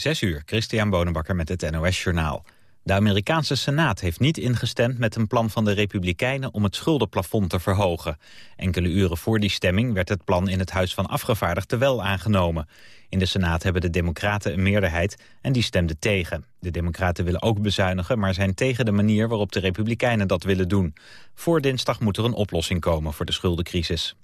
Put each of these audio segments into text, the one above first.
Zes uur, Christian Bonenbakker met het NOS Journaal. De Amerikaanse Senaat heeft niet ingestemd met een plan van de Republikeinen om het schuldenplafond te verhogen. Enkele uren voor die stemming werd het plan in het Huis van Afgevaardigden wel aangenomen. In de Senaat hebben de Democraten een meerderheid en die stemden tegen. De Democraten willen ook bezuinigen, maar zijn tegen de manier waarop de Republikeinen dat willen doen. Voor dinsdag moet er een oplossing komen voor de schuldencrisis.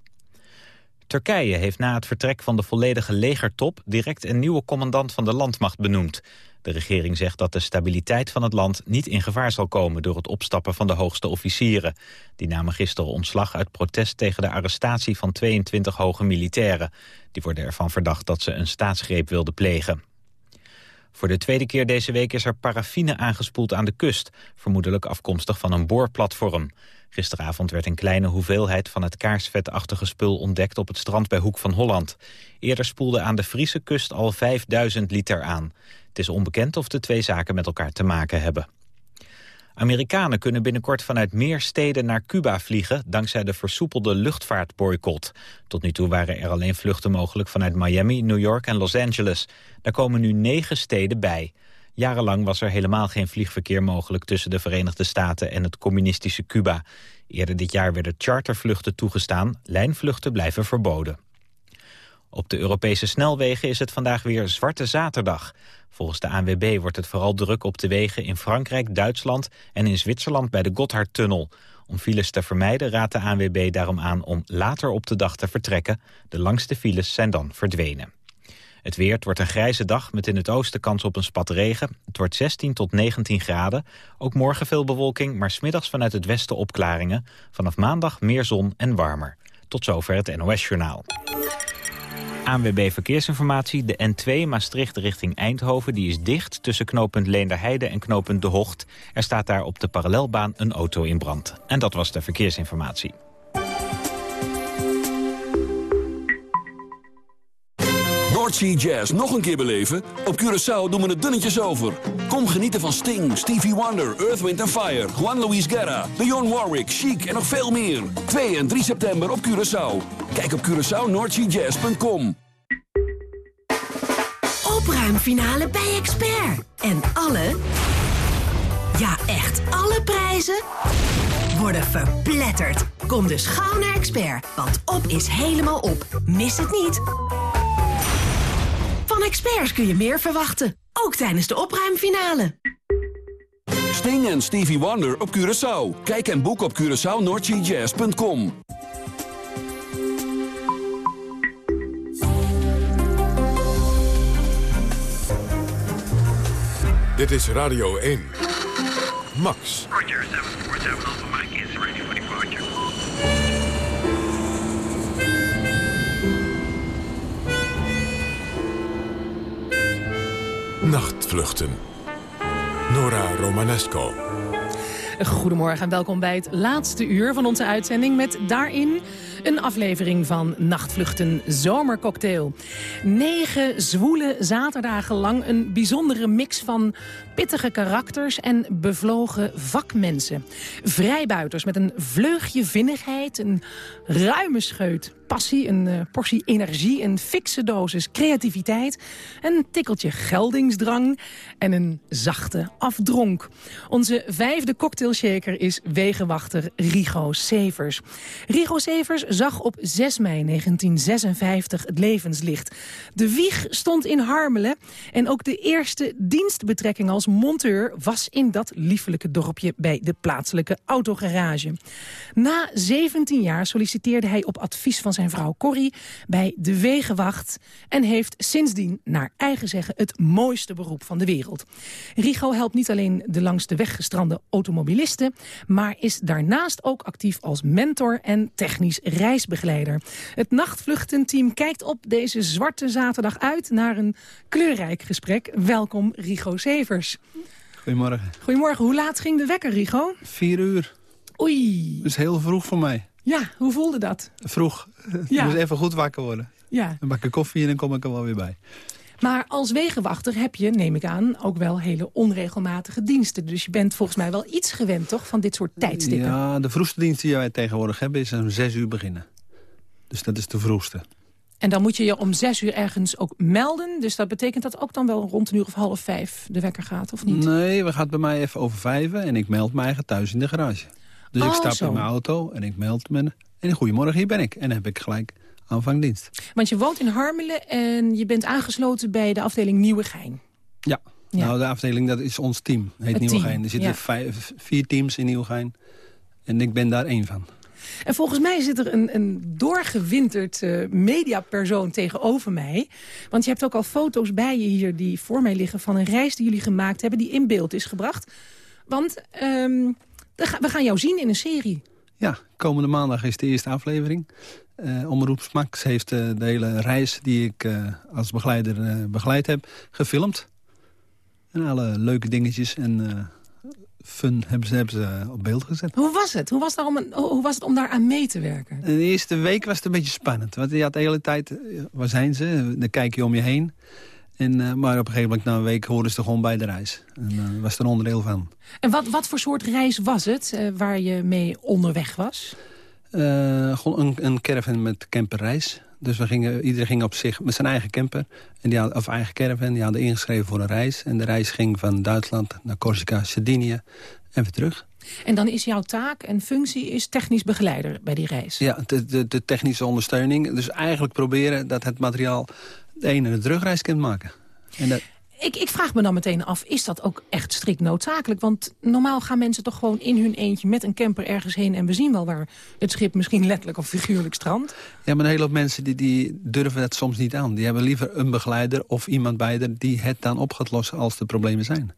Turkije heeft na het vertrek van de volledige legertop direct een nieuwe commandant van de landmacht benoemd. De regering zegt dat de stabiliteit van het land niet in gevaar zal komen door het opstappen van de hoogste officieren. Die namen gisteren ontslag uit protest tegen de arrestatie van 22 hoge militairen. Die worden ervan verdacht dat ze een staatsgreep wilden plegen. Voor de tweede keer deze week is er paraffine aangespoeld aan de kust, vermoedelijk afkomstig van een boorplatform. Gisteravond werd een kleine hoeveelheid van het kaarsvetachtige spul ontdekt op het strand bij Hoek van Holland. Eerder spoelde aan de Friese kust al 5000 liter aan. Het is onbekend of de twee zaken met elkaar te maken hebben. Amerikanen kunnen binnenkort vanuit meer steden naar Cuba vliegen... dankzij de versoepelde luchtvaartboycott. Tot nu toe waren er alleen vluchten mogelijk vanuit Miami, New York en Los Angeles. Daar komen nu negen steden bij. Jarenlang was er helemaal geen vliegverkeer mogelijk... tussen de Verenigde Staten en het communistische Cuba. Eerder dit jaar werden chartervluchten toegestaan. Lijnvluchten blijven verboden. Op de Europese snelwegen is het vandaag weer Zwarte Zaterdag. Volgens de ANWB wordt het vooral druk op de wegen in Frankrijk, Duitsland en in Zwitserland bij de Gotthardtunnel. Om files te vermijden raadt de ANWB daarom aan om later op de dag te vertrekken. De langste files zijn dan verdwenen. Het weer, wordt een grijze dag met in het oosten kans op een spat regen. Het wordt 16 tot 19 graden. Ook morgen veel bewolking, maar smiddags vanuit het westen opklaringen. Vanaf maandag meer zon en warmer. Tot zover het NOS-journaal. ANWB Verkeersinformatie. De N2 Maastricht richting Eindhoven die is dicht tussen knooppunt Leenderheide en knooppunt De Hocht. Er staat daar op de parallelbaan een auto in brand. En dat was de verkeersinformatie. Noordsea Jazz nog een keer beleven? Op Curaçao doen we het dunnetjes over. Kom genieten van Sting, Stevie Wonder, Earth, Wind Fire... Juan Luis Guerra, Dionne Warwick, Chic en nog veel meer. 2 en 3 september op Curaçao. Kijk op CuraçaoNoordseaJazz.com. Opruimfinale bij Expert. En alle, ja echt alle prijzen worden verpletterd. Kom dus gauw naar Expert, want op is helemaal op. Mis het niet. Van experts kun je meer verwachten, ook tijdens de opruimfinale. Sting en Stevie Wonder op Curaçao. Kijk en boek op CuraçaoNoordseaJazz.com. Dit is Radio 1. Max. Roger, 747 Nachtvluchten. Nora Romanesco. Goedemorgen en welkom bij het laatste uur van onze uitzending... met daarin een aflevering van Nachtvluchten Zomercocktail. Negen zwoele zaterdagen lang een bijzondere mix van pittige karakters en bevlogen vakmensen. Vrijbuiters met een vleugje vinnigheid, een ruime scheut passie, een uh, portie energie, een fikse dosis creativiteit... een tikkeltje geldingsdrang en een zachte afdronk. Onze vijfde cocktailshaker is wegenwachter Rigo Severs. Rigo Severs zag op 6 mei 1956 het levenslicht. De wieg stond in Harmelen en ook de eerste dienstbetrekking als monteur... was in dat liefelijke dorpje bij de plaatselijke autogarage. Na 17 jaar solliciteerde hij op advies van zijn vrouw Corrie bij de Wegenwacht... en heeft sindsdien, naar eigen zeggen, het mooiste beroep van de wereld. Rigo helpt niet alleen de langs de weg gestrande automobilisten... maar is daarnaast ook actief als mentor en technisch reisbegeleider. Het nachtvluchtenteam kijkt op deze zwarte zaterdag uit... naar een kleurrijk gesprek. Welkom, Rigo Severs. Goedemorgen. Goedemorgen. Hoe laat ging de wekker, Rigo? Vier uur. Oei. Is heel vroeg voor mij. Ja, hoe voelde dat? Vroeg. Ja. Ik moest even goed wakker worden. Ja. Dan bak ik koffie en dan kom ik er wel weer bij. Maar als wegenwachter heb je, neem ik aan, ook wel hele onregelmatige diensten. Dus je bent volgens mij wel iets gewend, toch, van dit soort tijdstippen? Ja, de vroegste dienst die wij tegenwoordig hebben is om zes uur beginnen. Dus dat is de vroegste. En dan moet je je om zes uur ergens ook melden. Dus dat betekent dat ook dan wel rond een uur of half vijf de wekker gaat, of niet? Nee, we gaan bij mij even over vijven en ik meld me eigen thuis in de garage. Dus Oh, ik stap zo. in mijn auto en ik meld me. En goedemorgen, hier ben ik. En dan heb ik gelijk aanvangdienst. Want je woont in Harmelen en je bent aangesloten bij de afdeling Nieuwegein. Ja. Ja. Nou, de afdeling, dat is ons team. Heet Het Nieuwegein. Er zitten ja. vijf, vier teams in Nieuwegein. En ik ben daar één van. En volgens mij zit er een, een doorgewinterd eh, mediapersoon tegenover mij. Want je hebt ook al foto's bij je hier die voor mij liggen... van een reis die jullie gemaakt hebben die in beeld is gebracht. Want ehm, we ga- we gaan jou zien in een serie. Ja, komende maandag is de eerste aflevering. Eh Omroep Max heeft eh, de hele reis die ik als begeleider begeleid heb, gefilmd. En alle leuke dingetjes en fun hebben ze, hebben ze op beeld gezet. Hoe was het? Hoe was, daar om een- hoe was het om daar aan mee te werken? De eerste week was het een beetje spannend. Want je had de hele tijd, eh, waar zijn ze? Dan kijk je om je heen. En, eh, maar op een gegeven moment, na een week, hoorden ze er gewoon bij de reis. En eh, was er een onderdeel van. En wat, wat voor soort reis was het eh, waar je mee onderweg was? Eh, gewoon een, een caravan met camperreis. Dus we gingen, iedereen ging op zich met zijn eigen camper. En die had, of eigen caravan. Die hadden ingeschreven voor een reis. En de reis ging van Duitsland naar Corsica, Sardinië en weer terug. En dan is jouw taak en functie is technisch begeleider bij die reis. Ja, de, de, de technische ondersteuning. Dus eigenlijk proberen dat het materiaal de ene de terugreis kan maken. En dat, Ik, ik vraag me dan meteen af, is dat ook echt strikt noodzakelijk? Want normaal gaan mensen toch gewoon in hun eentje met een camper ergens heen... en we zien wel waar het schip misschien letterlijk of figuurlijk strandt. ja, maar een hele hoop mensen die, die durven het soms niet aan. Die hebben liever een begeleider of iemand bij die het dan op gaat lossen als er problemen zijn.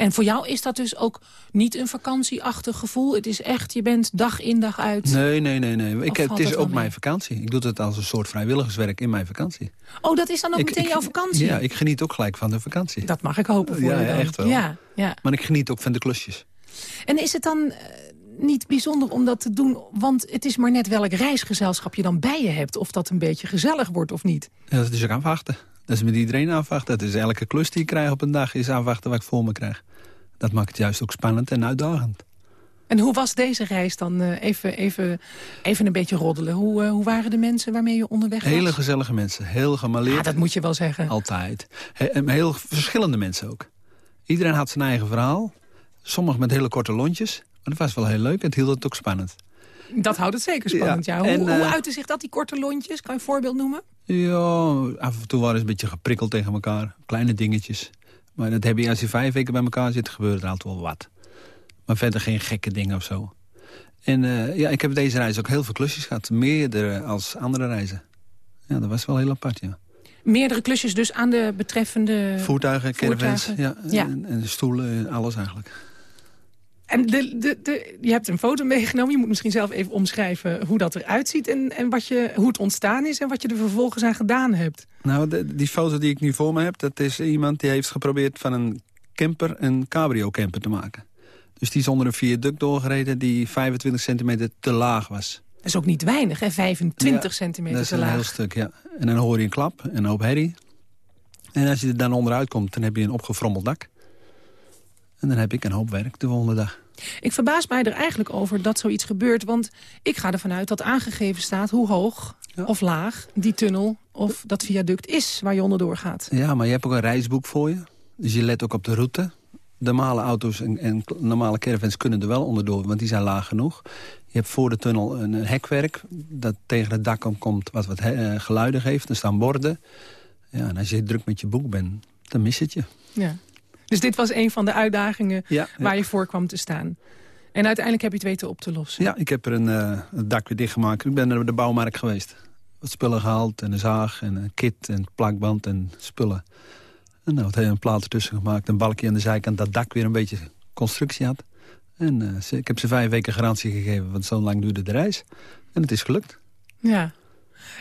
En voor jou is dat dus ook niet een vakantieachtig gevoel. Het is echt, je bent dag in dag uit. Nee, nee, nee. nee. Ik, het is ook mee? mijn vakantie. Ik doe het als een soort vrijwilligerswerk in mijn vakantie. Oh, dat is dan ook Ik- meteen ik- jouw vakantie? Ja, ik geniet ook gelijk van de vakantie. Dat mag ik hopen voor Ja, je dan. echt wel. Ja, ja. Maar ik geniet ook van de klusjes. En is het dan eh, niet bijzonder om dat te doen? Want het is maar net welk reisgezelschap je dan bij je hebt. Of dat een beetje gezellig wordt of niet. Ja, dat is ook afwachten. Dat is met iedereen afwachten. Dat is elke klus die ik krijg op een dag is afwachten wat ik voor me krijg. Dat maakt het juist ook spannend en uitdagend. En hoe was deze reis dan? eh, even, even, even een beetje roddelen. Hoe, eh, hoe waren de mensen waarmee je onderweg was? Hele gezellige mensen. Heel gemaleerd. Ja, dat moet je wel zeggen. Altijd. He- heel verschillende mensen ook. Iedereen had zijn eigen verhaal. Sommigen met hele korte lontjes. Maar dat was wel heel leuk. Het hield het ook spannend. Dat houdt het zeker spannend, ja. Ja, Hoe, en, hoe eh, uitte zich dat, die korte lontjes? Kan je een voorbeeld noemen? Ja, af en toe waren ze een beetje geprikkeld tegen elkaar. Kleine dingetjes. Maar dat heb je als je vijf weken bij elkaar zit, gebeurt er altijd wel wat. Maar verder geen gekke dingen of zo. En eh, ja, ik heb deze reis ook heel veel klusjes gehad. Meerdere als andere reizen. Ja, dat was wel heel apart, ja. Meerdere klusjes dus aan de betreffende... Voertuigen, caravans, ja, Ja. En, en stoelen, en alles eigenlijk. En de, de, de, je hebt een foto meegenomen. Je moet misschien zelf even omschrijven hoe dat eruit ziet... En, en wat je, hoe het ontstaan is en wat je er vervolgens aan gedaan hebt. Nou, de- die foto die ik nu voor me heb... dat is iemand die heeft geprobeerd van een camper een cabrio-camper te maken. Dus die is onder een viaduct doorgereden die 25 centimeter te laag was. Dat is ook niet weinig, hè? 25 Ja, centimeter Dat is te een laag. heel stuk, ja. En dan hoor je een klap en een hoop herrie. En als je er dan onderuit komt, dan heb je een opgefrommeld dak. En dan heb ik een hoop werk de volgende dag. Ik verbaas mij er eigenlijk over dat zoiets gebeurt. Want ik ga ervan uit dat aangegeven staat hoe hoog Ja. of laag die tunnel of dat viaduct is waar je onderdoor gaat. Ja, maar je hebt ook een reisboek voor je. Dus je let ook op de route. Normale auto's en, en normale caravans kunnen er wel onderdoor, want die zijn laag genoeg. Je hebt voor de tunnel een, een hekwerk dat tegen het dak komt wat wat he- eh, geluiden geeft. Er staan borden. Ja, en als je druk met je boek bent, dan mis het je. Ja. Dus dit was een van de uitdagingen Ja, waar je voor kwam te staan. En uiteindelijk heb je het weten op te lossen. Ja, ik heb er een, eh, dak weer dichtgemaakt. Ik ben naar de bouwmarkt geweest. Wat spullen gehaald en een zaag en een kit en plakband en spullen. En nou, wat een plaat ertussen gemaakt. Een balkje aan de zijkant dat dak weer een beetje constructie had. En eh, ze- ik heb ze vijf weken garantie gegeven, want zo lang duurde de reis. En het is gelukt. Ja.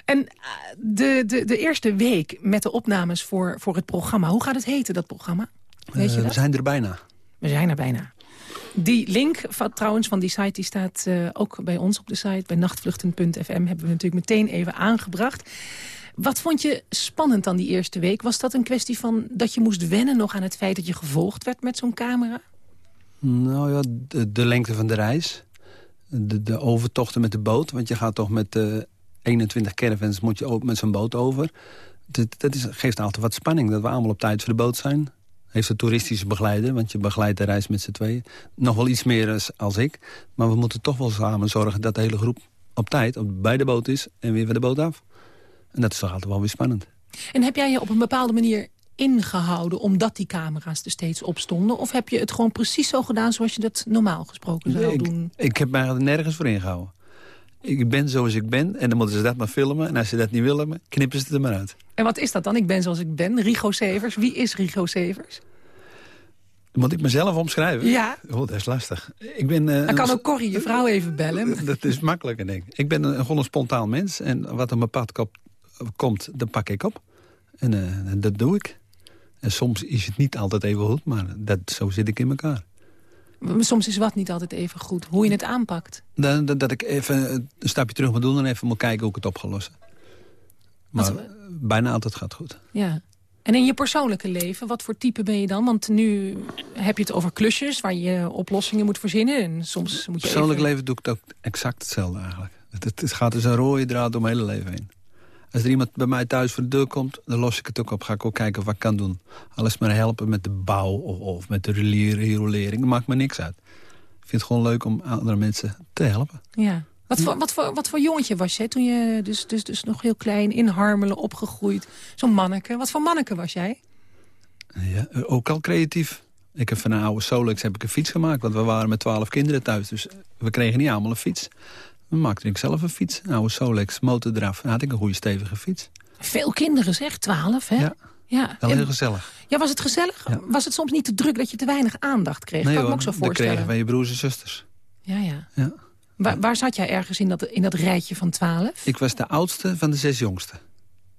En eh, de, de, de eerste week met de opnames voor, voor het programma. Hoe gaat het heten, dat programma? Weet Eh, we zijn er bijna. We zijn er bijna. Die link van, trouwens van die site die staat eh, ook bij ons op de site. Bij nachtvluchten.fm hebben we natuurlijk meteen even aangebracht. Wat vond je spannend dan die eerste week? Was dat een kwestie van dat je moest wennen nog aan het feit dat je gevolgd werd met zo'n camera? Nou ja, de, de lengte van de reis. De, de overtochten met de boot. Want je gaat toch met eh, 21 caravans moet je ook met zo'n boot over. Dat, dat is, geeft altijd wat spanning, dat we allemaal op tijd voor de boot zijn. Heeft een toeristische begeleider, want je begeleidt de reis met z'n tweeën. Nog wel iets meer als, als ik. Maar we moeten toch wel samen zorgen dat de hele groep op tijd op, bij de boot is... en weer van de boot af. En dat is toch altijd wel weer spannend. En heb jij je op een bepaalde manier ingehouden... omdat die camera's er steeds op stonden? Of heb je het gewoon precies zo gedaan zoals je dat normaal gesproken zou doen? Ik heb mij er nergens voor ingehouden. Ik ben zoals ik ben en dan moeten ze dat maar filmen. En als ze dat niet willen, knippen ze het er maar uit. En wat is dat dan? Ik ben zoals ik ben. Rigo Severs. Wie is Rigo Severs? Moet ik mezelf omschrijven? Ja. Oh, dat is lastig. Ik ben, uh, Dan kan ook Corrie je vrouw even bellen. Dat is makkelijker, denk ik. Ik ben een, gewoon een spontaan mens. En wat op mijn pad kop, komt, dat pak ik op. En uh, dat doe ik. En soms is het niet altijd even goed, maar dat, zo zit ik in elkaar. Soms is wat niet altijd even goed. Hoe je het aanpakt. Dat, dat, dat ik even een stapje terug moet doen en even moet kijken hoe ik het op ga lossen. Maar wat, bijna altijd gaat goed. Ja. En in je persoonlijke leven, wat voor type ben je dan? Want nu heb je het over klusjes waar je oplossingen moet verzinnen. En soms moet je persoonlijk even... leven doe ik het ook exact hetzelfde eigenlijk. Het, het, het gaat dus een rode draad door mijn hele leven heen. Als er iemand bij mij thuis voor de deur komt, dan los ik het ook op. Ga ik ook kijken wat ik kan doen. Alles maar helpen met de bouw of, of met de riolering. Dat maakt me niks uit. Ik vind het gewoon leuk om andere mensen te helpen. Ja. Wat voor, wat, voor, wat voor jongetje was je toen je dus, dus, dus nog heel klein in Harmelen opgegroeid? Zo'n manneke. Wat voor manneke was jij? Ja, ook al creatief. Ik heb van een oude Solex heb ik een fiets gemaakt. Want we waren met twaalf kinderen thuis. Dus we kregen niet allemaal een fiets. Dan maakte ik zelf een fiets. Een oude Solex, motordraf. Dan had ik een goede stevige fiets. Veel kinderen zeg, twaalf hè? Ja, ja. wel heel gezellig. Ja, was het gezellig? Ja. Was het soms niet te druk dat je te weinig aandacht kreeg? Nee kan ik me ook zo dat voorstellen. kregen van je broers en zusters. Ja, ja. Ja. Waar, waar zat jij ergens in dat, in dat rijtje van twaalf? Ik was de oudste van de zes jongsten.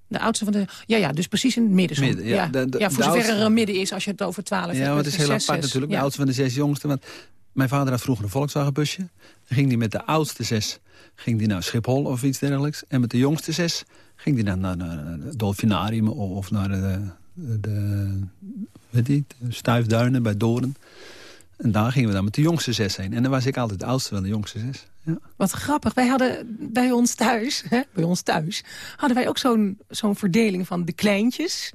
De oudste van de... Ja, ja, dus precies in het midden. zo. Midden, ja. ja. De- de- ja, voor zover er een midden is als je het over twaalf hebt. Ja, het is heel apart zes. natuurlijk. Ja. De oudste van de zes jongsten. Want mijn vader had vroeger een Volkswagenbusje. Dan ging hij met de oudste zes ging die naar Schiphol of iets dergelijks. En met de jongste zes ging hij dan naar, naar het Dolfinarium of, naar de, de, weet je, de Stuifduinen bij Doorn. En daar gingen we dan met de jongste zes heen. En dan was ik altijd de oudste van de jongste zes. Ja. Wat grappig. Wij hadden bij ons thuis, hè, bij ons thuis, hadden wij ook zo'n zo'n verdeling van de kleintjes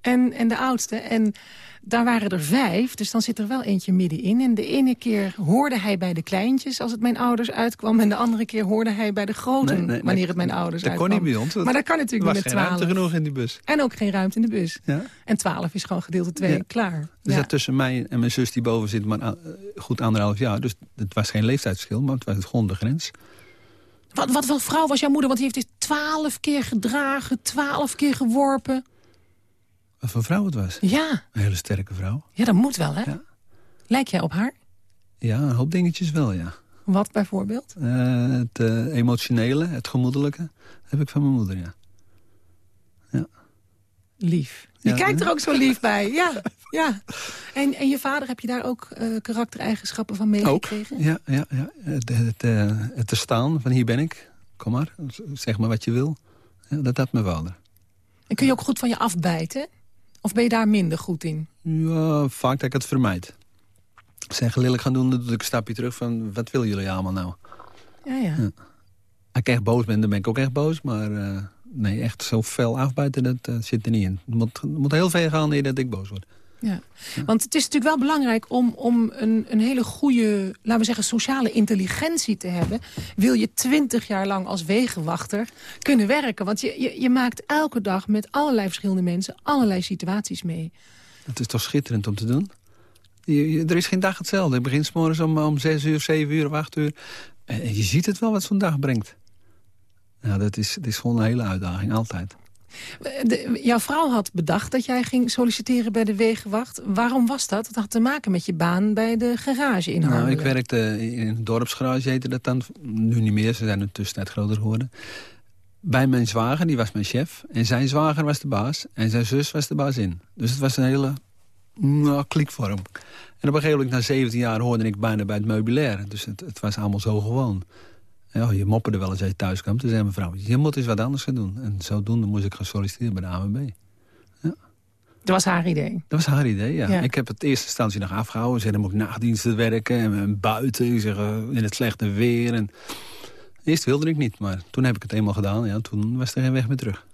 en, en de oudste. En daar waren er vijf, dus dan zit er wel eentje middenin. En de ene keer hoorde hij bij de kleintjes als het mijn ouders uitkwam. En de andere keer hoorde hij bij de groten Nee, nee, nee. wanneer het mijn ouders Dat kon uitkwam. niet bij ons. Maar dat kan er natuurlijk was niet met geen ruimte twaalf. genoeg in die bus. En ook geen ruimte in de bus. Ja. En twaalf is gewoon gedeelte twee, Ja. klaar. Dus Ja. dat tussen mij en mijn zus die boven zit, maar eh, goed anderhalf jaar. Dus het was geen leeftijdsverschil, maar het was gewoon de grens. Wat, wat voor vrouw was jouw moeder? Want die heeft dit twaalf keer gedragen, twaalf keer geworpen. Wat voor vrouw het was. Ja, Een hele sterke vrouw. ja dat moet wel, hè? Ja. Lijk jij op haar? Ja, een hoop dingetjes wel, ja. Wat bijvoorbeeld? Eh, het eh, emotionele, het gemoedelijke, heb ik van mijn moeder, ja. Lief. Je Ja, kijkt er ook zo lief bij. Ja, ja. En, en je vader, heb je daar ook eh, karaktereigenschappen van meegekregen? Ja, ja, ja. Het, het, het te staan van hier ben ik, kom maar, zeg maar wat je wil. Ja, dat had mijn vader. En kun je ook goed van je afbijten? Of ben je daar minder goed in? Ja, vaak dat ik het vermijd. Zeggen lelijk gaan doen, dan doe ik een stapje terug van... wat willen jullie allemaal nou? Ja, ja. Ja. Als ik echt boos ben, dan ben ik ook echt boos. Maar eh, nee, echt zo fel afbuiten, dat eh, zit er niet in. Het moet, moet heel ver gaan eer dat ik boos word. Ja. Want het is natuurlijk wel belangrijk om, om een, een hele goede, laten we zeggen, sociale intelligentie te hebben. Wil je twintig jaar lang als wegenwachter kunnen werken? Want je, je, je maakt elke dag met allerlei verschillende mensen allerlei situaties mee. Dat is toch schitterend om te doen? Je, je- er is geen dag hetzelfde. Ik begin 's morgens om, om 6 uur, 7 uur of 8 uur. En je ziet het wel wat zo'n dag brengt. Nou, dat is, dat is gewoon een hele uitdaging, altijd. De- jouw vrouw had bedacht dat jij ging solliciteren bij de wegenwacht. Waarom was dat? Dat had te maken met je baan bij de garage in Nou, ik werkte in een dorpsgarage, heette dat dan. Nu niet meer, ze zijn in de tussentijd groter geworden. Bij mijn zwager, die was mijn chef. En zijn zwager was de baas. En zijn zus was de baas in. Dus het was een hele nou, klikvorm. En op een gegeven moment, na 17 jaar, hoorde ik bijna bij het meubilair. Dus het, het was allemaal zo gewoon. Ja, je mopperde wel eens als je thuis kwam. Toen zei mijn vrouw, je moet eens wat anders gaan doen. En zodoende moest ik gaan solliciteren bij de AWB. Dat was haar idee. Dat was haar idee, ja. Ja. Ik heb het eerste instantie nog afgehouden. Ze dan moet ik nachtdiensten werken en, en buiten. Zeg, eh, in het slechte weer. En, Eerst wilde ik niet, maar toen heb ik het eenmaal gedaan. Ja, toen was er geen weg meer terug.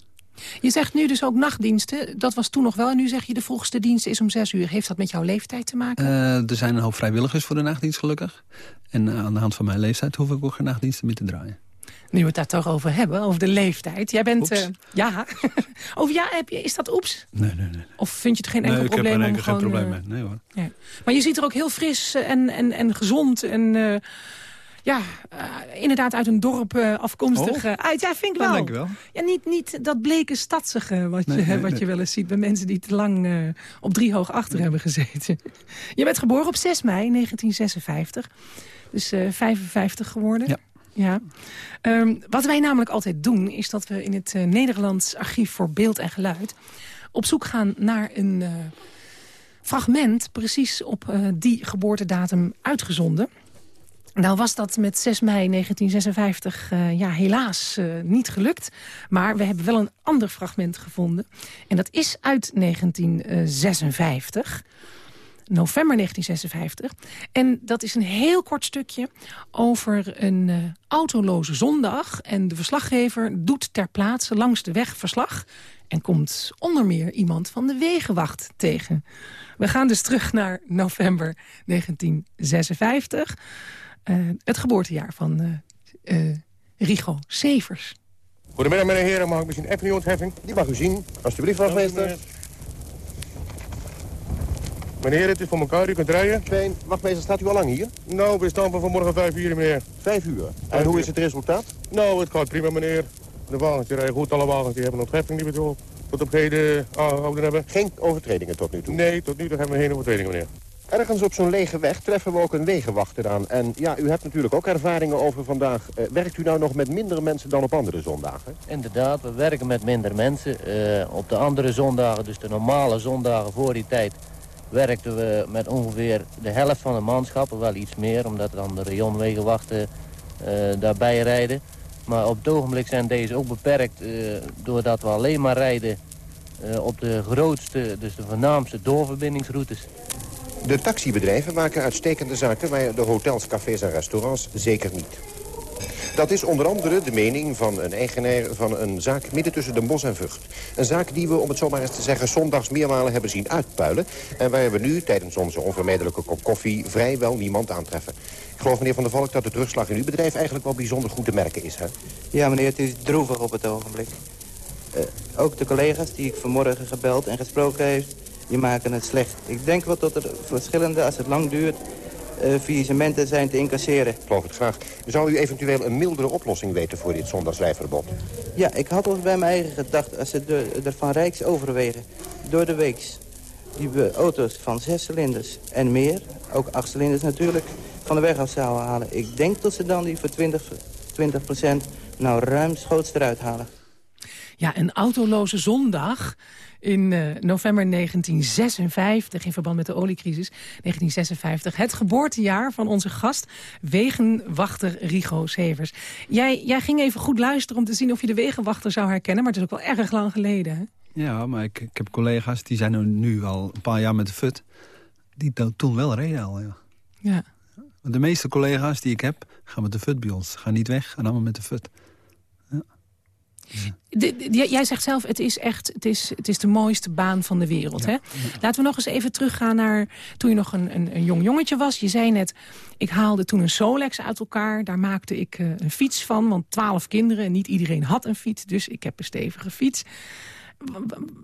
Je zegt nu dus ook nachtdiensten. Dat was toen nog wel. En nu zeg je de vroegste dienst is om zes uur. Heeft dat met jouw leeftijd te maken? Uh, er zijn een hoop vrijwilligers voor de nachtdienst gelukkig. En aan de hand van mijn leeftijd hoef ik ook geen nachtdiensten meer te draaien. Nu we het daar toch over hebben, over de leeftijd. Jij bent... Uh, ja. over ja, heb je, is dat oeps? Nee, nee, nee. Of vind je het geen enkel nee, probleem? Ik heb er geen probleem mee. Nee hoor. Ja. Maar je ziet er ook heel fris en, en, en gezond en... Uh, ja, uh, inderdaad uit een dorp uh, afkomstig uh, uit. Ja, vind ik wel. Denk wel. Ja, niet, niet dat bleke stadsige wat, Nee, je, nee, wat nee. je wel eens ziet... bij mensen die te lang op drie hoog achter hebben gezeten. Je bent geboren op 6 mei 1956. Dus 55 geworden. Ja. Ja. Um, wat wij namelijk altijd doen... is dat we in het Nederlands Archief voor Beeld en Geluid... op zoek gaan naar een fragment... precies op die geboortedatum uitgezonden... Nou was dat met 6 mei 1956 uh, ja, helaas uh, niet gelukt. Maar we hebben wel een ander fragment gevonden. En dat is uit 1956. November 1956. En dat is een heel kort stukje over een uh, autoloze zondag. En de verslaggever doet ter plaatse langs de weg verslag. En komt onder meer iemand van de Wegenwacht tegen. We gaan dus terug naar november 1956... Uh, het geboortejaar van uh, uh, Rigo Severs. Goedemiddag meneer en heren, mag ik misschien even die ontheffing? Die mag u zien, alsjeblieft wachtmeester. Meneer, het is voor elkaar, u kunt rijden. Fijn, wachtmeester, staat u al lang hier? Nou, we staan van vanmorgen vijf uur, meneer. Vijf uur? Vijf en hoe uur. is het resultaat? Nou, het gaat prima, meneer. De wagens rijden goed, alle wagens die hebben een ontheffing die we tot op heden aangehouden hebben. Geen overtredingen tot nu toe? Nee, tot nu toe hebben we geen overtredingen, meneer. Ergens op zo'n lege weg treffen we ook een wegenwachter aan. En ja, u hebt natuurlijk ook ervaringen over vandaag. Uh, werkt u nou nog met minder mensen dan op andere zondagen? Inderdaad, we werken met minder mensen. Uh, op de andere zondagen, dus de normale zondagen voor die tijd... werkten we met ongeveer de helft van de manschappen. Wel iets meer, omdat dan de rayonwegenwachten uh, daarbij rijden. Maar op het ogenblik zijn deze ook beperkt... doordat we alleen maar rijden op de grootste, dus de voornaamste doorverbindingsroutes. De taxibedrijven maken uitstekende zaken, maar de hotels, cafés en restaurants zeker niet. Dat is onder andere de mening van een eigenaar van een zaak midden tussen Den Bosch en Vught. Een zaak die we, om het zomaar eens te zeggen, zondags meermalen hebben zien uitpuilen. En waar we nu, tijdens onze onvermijdelijke kop koffie, vrijwel niemand aantreffen. Ik geloof, meneer Van der Valk, dat de terugslag in uw bedrijf eigenlijk wel bijzonder goed te merken is, hè? Ja, meneer, het is droevig op het ogenblik. Uh, ook de collega's die ik vanmorgen gebeld en gesproken heeft, die maken het slecht. Ik denk wel dat er verschillende, als het lang duurt, uh, faillissementen zijn te incasseren. Ik geloof het graag. Zou u eventueel een mildere oplossing weten voor dit zondagsrijverbod? Ja, ik had al bij mijn eigen gedacht, als ze er van Rijks overwegen, door de weeks, die we auto's van zes cilinders en meer, ook acht cilinders natuurlijk, van de weg af zouden halen. Ik denk dat ze dan die voor 20, 20 nou ruim schoots eruit halen. Ja, een autoloze zondag in uh, november 1956, in verband met de oliecrisis, 1956. Het geboortejaar van onze gast, wegenwachter Rigo Severs. Jij, jij ging even goed luisteren om te zien of je de wegenwachter zou herkennen, maar het is ook wel erg lang geleden, hè? Ja, maar ik, ik heb collega's, die zijn nu al een paar jaar met de FUT, die toen wel reden al, ja. Ja. De meeste collega's die ik heb, gaan met de FUT bij ons. Gaan niet weg, gaan allemaal met de FUT. Ja. De, de, jij zegt zelf, het is echt het is, het is de mooiste baan van de wereld. Ja, hè? Laten we nog eens even teruggaan naar toen je nog een, een, een, jong jongetje was. Je zei net, ik haalde toen een Solex uit elkaar. Daar maakte ik uh, een fiets van, want twaalf kinderen... en niet iedereen had een fiets, dus ik heb een stevige fiets.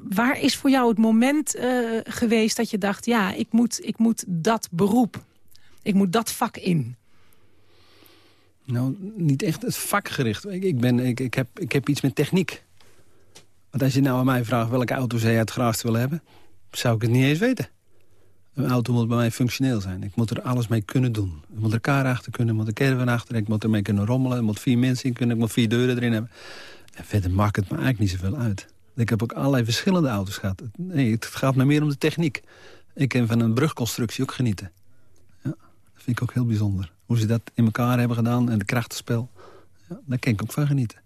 Waar is voor jou het moment uh, geweest dat je dacht... ja, ik moet, ik moet dat beroep, ik moet dat vak in... Nou, niet echt het vakgericht. Ik, ben, ik, ik, heb, ik heb iets met techniek. Want als je nou aan mij vraagt welke auto je het graagst willen hebben... zou ik het niet eens weten. Een auto moet bij mij functioneel zijn. Ik moet er alles mee kunnen doen. Ik moet er kar achter kunnen, ik moet er caravan achter... ik moet ermee kunnen rommelen, ik moet vier mensen in kunnen... ik moet vier deuren erin hebben. En verder maakt het me eigenlijk niet zoveel uit. Ik heb ook allerlei verschillende auto's gehad. Nee, het gaat me meer om de techniek. Ik kan van een brugconstructie ook genieten. Ja, dat vind ik ook heel bijzonder. Hoe ze dat in elkaar hebben gedaan en de krachtenspel. Ja, daar kan ik ook van genieten.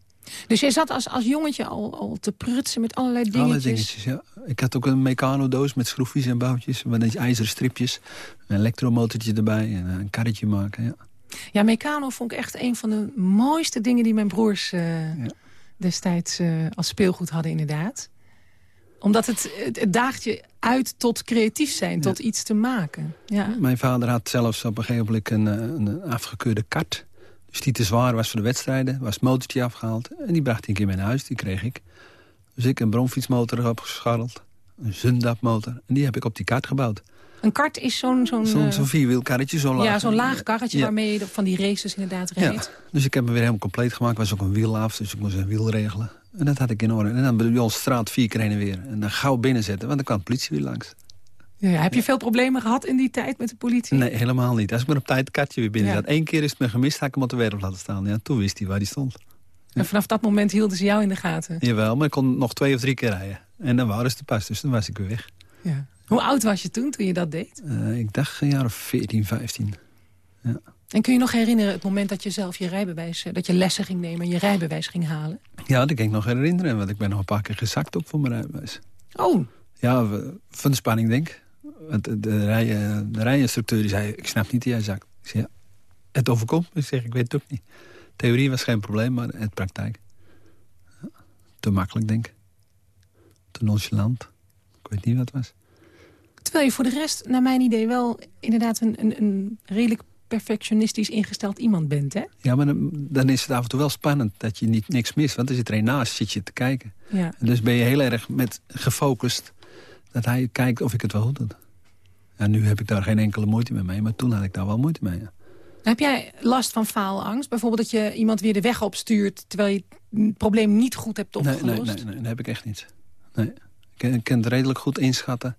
Dus jij zat als, als jongetje al, al te prutsen met allerlei dingetjes? Allerlei dingetjes, ja. Ik had ook een mecanodoos met schroefjes en boutjes. Met ijzeren stripjes. Een elektromotortje erbij en een karretje maken, ja. Ja, Meccano vond ik echt een van de mooiste dingen die mijn broers uh, destijds uh, als speelgoed hadden inderdaad. Omdat het, het, daagt je uit tot creatief zijn, tot iets te maken. Ja. Mijn vader had zelfs op een gegeven moment een, een afgekeurde kart. Dus die te zwaar was voor de wedstrijden. Was het motortje afgehaald. En die bracht hij een keer mee naar huis, die kreeg ik. Dus ik een bromfietsmotor opgescharreld. Een Zundap-motor. En die heb ik op die kart gebouwd. Een kart is zo'n... Zo'n zo uh, vierwielkarretje, zo laag. Ja, zo'n laag karretje waarmee je van die races inderdaad reed. Ja. Dus ik heb hem weer helemaal compleet gemaakt. was ook een wiel af, dus ik moest een wiel regelen. En dat had ik in orde. En dan bij ons straat vier keer heen en weer. En dan gauw binnenzetten, want dan kwam de politie weer langs. Ja, heb je veel problemen gehad in die tijd met de politie? Nee, helemaal niet. Als ik maar op tijd het kartje weer binnen zat. Eén keer is het me gemist, had ik hem op de werf laten staan. Ja, toen wist hij waar hij stond. En vanaf dat moment hielden ze jou in de gaten? Jawel, maar ik kon nog twee of drie keer rijden. En dan waren ze te pas, dus dan was ik weer weg. Ja. Hoe oud was je toen, toen je dat deed? Uh, ik dacht een jaar of 14, 15. Ja. En kun je nog herinneren het moment dat je zelf je rijbewijs... dat je lessen ging nemen en je rijbewijs ging halen? Ja, dat kan ik nog herinneren, want ik ben nog een paar keer gezakt op voor mijn rijbewijs. Oh. Ja, van de spanning denk ik. De, de, rij, de rijinstructeur die zei, ik snap niet die jij zakt. Ik zei, ja, het overkomt. Ik zeg, ik weet het ook niet. Theorie was geen probleem, maar het praktijk. Ja, te makkelijk, denk ik. Te nonchalant. Ik weet niet wat het was. Terwijl je voor de rest, naar mijn idee, wel inderdaad een, een, een redelijk perfectionistisch ingesteld iemand bent, hè? Ja, maar dan, dan, is het af en toe wel spannend dat je niet niks mist. Want er zit er een naast, zit je te kijken. Ja. En dus ben je heel erg met gefocust dat hij kijkt of ik het wel goed doe. En nu heb ik daar geen enkele moeite mee mee, maar toen had ik daar wel moeite mee. Ja. Heb jij last van faalangst? Bijvoorbeeld dat je iemand weer de weg opstuurt... terwijl je het probleem niet goed hebt opgelost? Nee, nee, nee, nee dat heb ik echt niet. Nee. Ik kan het redelijk goed inschatten.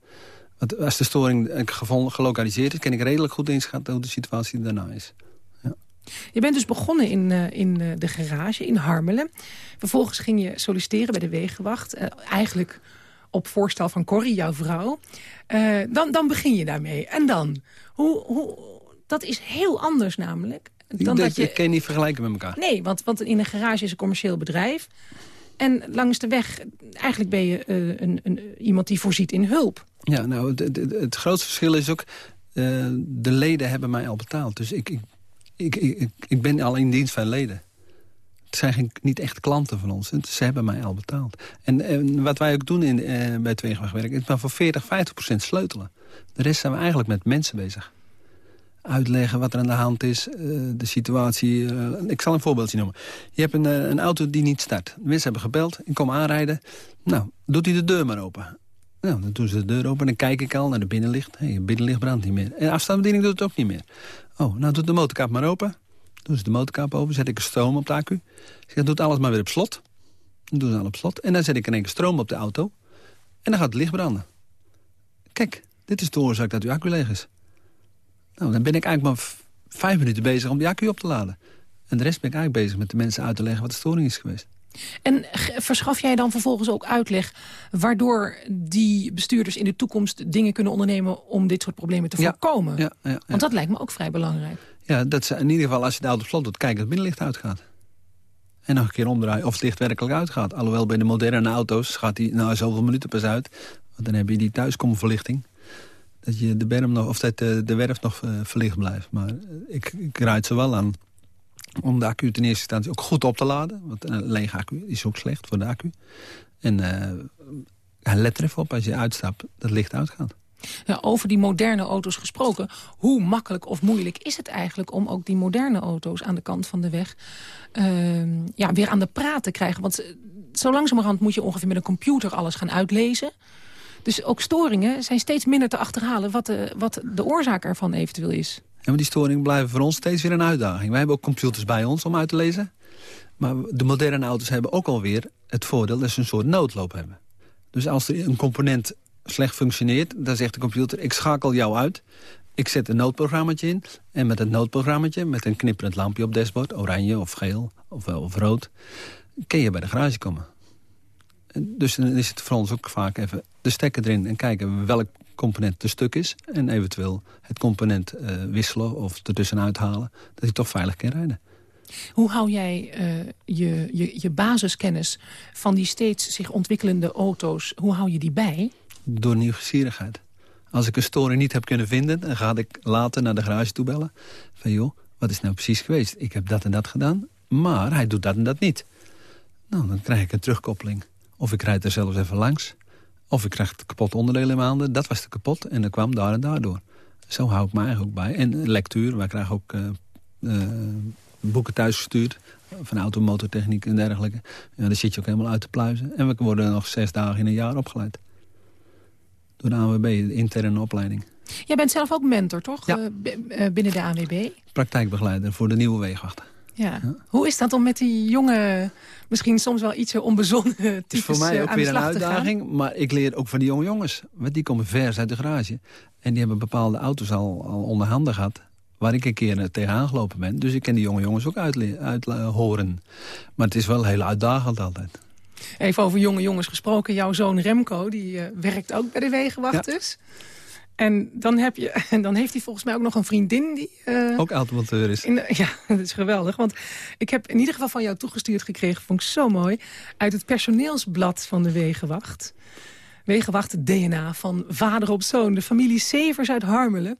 Want als de storing gelokaliseerd is... kan ik redelijk goed inschatten hoe de situatie daarna is. Ja. Je bent dus begonnen in, uh, in uh, de garage in Harmelen. Vervolgens ging je solliciteren bij de Wegenwacht. Uh, eigenlijk op voorstel van Corrie, jouw vrouw. dan, dan begin je daarmee. En dan? Hoe, hoe, dat is heel anders namelijk. Dan dat, dat je... Ik kan je niet vergelijken met elkaar. Nee, want, want in een garage is een commercieel bedrijf. En langs de weg, eigenlijk ben je uh, een, een, iemand die voorziet in hulp. Ja, nou, het, het, het grootste verschil is ook... Uh, de leden hebben mij al betaald. Dus ik, ik, ik, ik, ik ben al in dienst van leden. Het zijn geen, niet echt klanten van ons. Ze hebben mij al betaald. En, en wat wij ook doen in, uh, bij Tweegewachtwerk... is maar voor 40, 50 procent sleutelen. De rest zijn we eigenlijk met mensen bezig uitleggen wat er aan de hand is, uh, de situatie. Uh, ik zal een voorbeeldje noemen. Je hebt een, uh, een auto die niet start. De mensen hebben gebeld, ik kom aanrijden. Nou, doet hij de deur maar open. Nou, dan doen ze de deur open en dan kijk ik al naar de binnenlicht. Hé, hey, binnenlicht brandt niet meer. En afstandsbediening doet het ook niet meer. Oh, nou doet de motorkap maar open. Doen ze de motorkap open, zet ik een stroom op de accu. Zeg, doet alles maar weer op slot. Dan doen ze alles op slot. En dan zet ik in één keer stroom op de auto. En dan gaat het licht branden. Kijk, dit is de oorzaak dat uw accu leeg is. Nou, dan ben ik eigenlijk maar vijf minuten bezig om die accu op te laden. En de rest ben ik eigenlijk bezig met de mensen uit te leggen wat de storing is geweest. En verschaf jij dan vervolgens ook uitleg... waardoor die bestuurders in de toekomst dingen kunnen ondernemen... om dit soort problemen te voorkomen? Ja, ja, ja, Want dat lijkt me ook vrij belangrijk. Ja, dat ze in ieder geval als je de auto slot doet... kijken dat het binnenlicht uitgaat. En nog een keer omdraaien of het licht werkelijk uitgaat. Alhoewel bij de moderne auto's gaat die na zoveel minuten pas uit. Want dan heb je die thuiskomverlichting dat je de, berm nog, of dat de, werf nog uh, verlicht blijft. Maar ik, ik raad ze wel aan om de accu ten eerste instantie ook goed op te laden. Want een lege accu is ook slecht voor de accu. En let er even op als je uitstapt dat licht uitgaat. Over die moderne auto's gesproken. Hoe makkelijk of moeilijk is het eigenlijk om ook die moderne auto's aan de kant van de weg uh, ja, weer aan de praat te krijgen? Want zo langzamerhand moet je ongeveer met een computer alles gaan uitlezen. Dus ook storingen zijn steeds minder te achterhalen... wat de, wat de oorzaak ervan eventueel is. Ja, maar die storingen blijven voor ons steeds weer een uitdaging. Wij hebben ook computers bij ons om uit te lezen. Maar de moderne auto's hebben ook alweer het voordeel... dat ze een soort noodloop hebben. Dus als er een component slecht functioneert... dan zegt de computer, ik schakel jou uit. Ik zet een noodprogrammaatje in. En met het noodprogrammaatje, met een knipperend lampje op dashboard... oranje of geel of, of rood... kun je bij de garage komen. Dus dan is het voor ons ook vaak even de stekker erin... en kijken welk component te stuk is. En eventueel het component uh, wisselen of ertussenuit halen. Dat hij toch veilig kan rijden. Hoe hou jij uh, je, je, je basiskennis van die steeds zich ontwikkelende auto's... hoe hou je die bij? Door nieuwsgierigheid. Als ik een storing niet heb kunnen vinden... dan ga ik later naar de garage toe bellen. Van joh, Wat is nou precies geweest? Ik heb dat en dat gedaan, maar hij doet dat en dat niet. Nou, dan krijg ik een terugkoppeling. Of ik rijd er zelfs even langs. Of ik krijg het kapot onderdeel in mijn handen. Dat was te kapot en dat kwam daar en daardoor. Zo hou ik me eigenlijk ook bij. En lectuur, wij krijgen ook uh, uh, boeken thuisgestuurd. Van automotortechniek en dergelijke. Ja, daar zit je ook helemaal uit te pluizen. En we worden nog zes dagen in een jaar opgeleid. Door de ANWB, de interne opleiding. Jij bent zelf ook mentor, toch? Ja. Uh, binnen de ANWB? Praktijkbegeleider voor de nieuwe weegwachten. Ja. ja. Hoe is dat om met die jonge, misschien soms wel iets onbezonnen types Het is voor mij ook weer een uitdaging, maar ik leer ook van die jonge jongens. Want die komen vers uit de garage. En die hebben bepaalde auto's al, al onder handen gehad waar ik een keer tegenaan gelopen ben. Dus ik ken die jonge jongens ook uit, uit horen. Maar het is wel heel uitdagend altijd. Even over jonge jongens gesproken. Jouw zoon Remco, die uh, werkt ook bij de Wegenwachters. Ja. En dan, heb je, en dan heeft hij volgens mij ook nog een vriendin die... Uh, ook automonteur is. In, ja, dat is geweldig. Want ik heb in ieder geval van jou toegestuurd gekregen... vond ik zo mooi, uit het personeelsblad van de Wegenwacht. Wegenwacht DNA van vader op zoon. De familie Severs uit Harmelen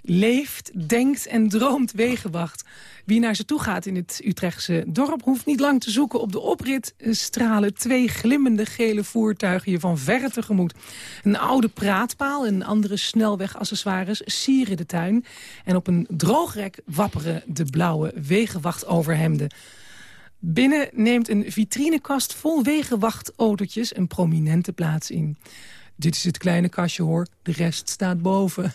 leeft, denkt en droomt Wegenwacht. Wie naar ze toe gaat in het Utrechtse dorp... hoeft niet lang te zoeken op de oprit. stralen twee glimmende gele voertuigen je van verre tegemoet. Een oude praatpaal en andere snelwegaccessoires sieren de tuin. En op een droogrek wapperen de blauwe Wegenwacht-overhemden. Binnen neemt een vitrinekast vol wegenwachtautootjes een prominente plaats in. Dit is het kleine kastje hoor, de rest staat boven.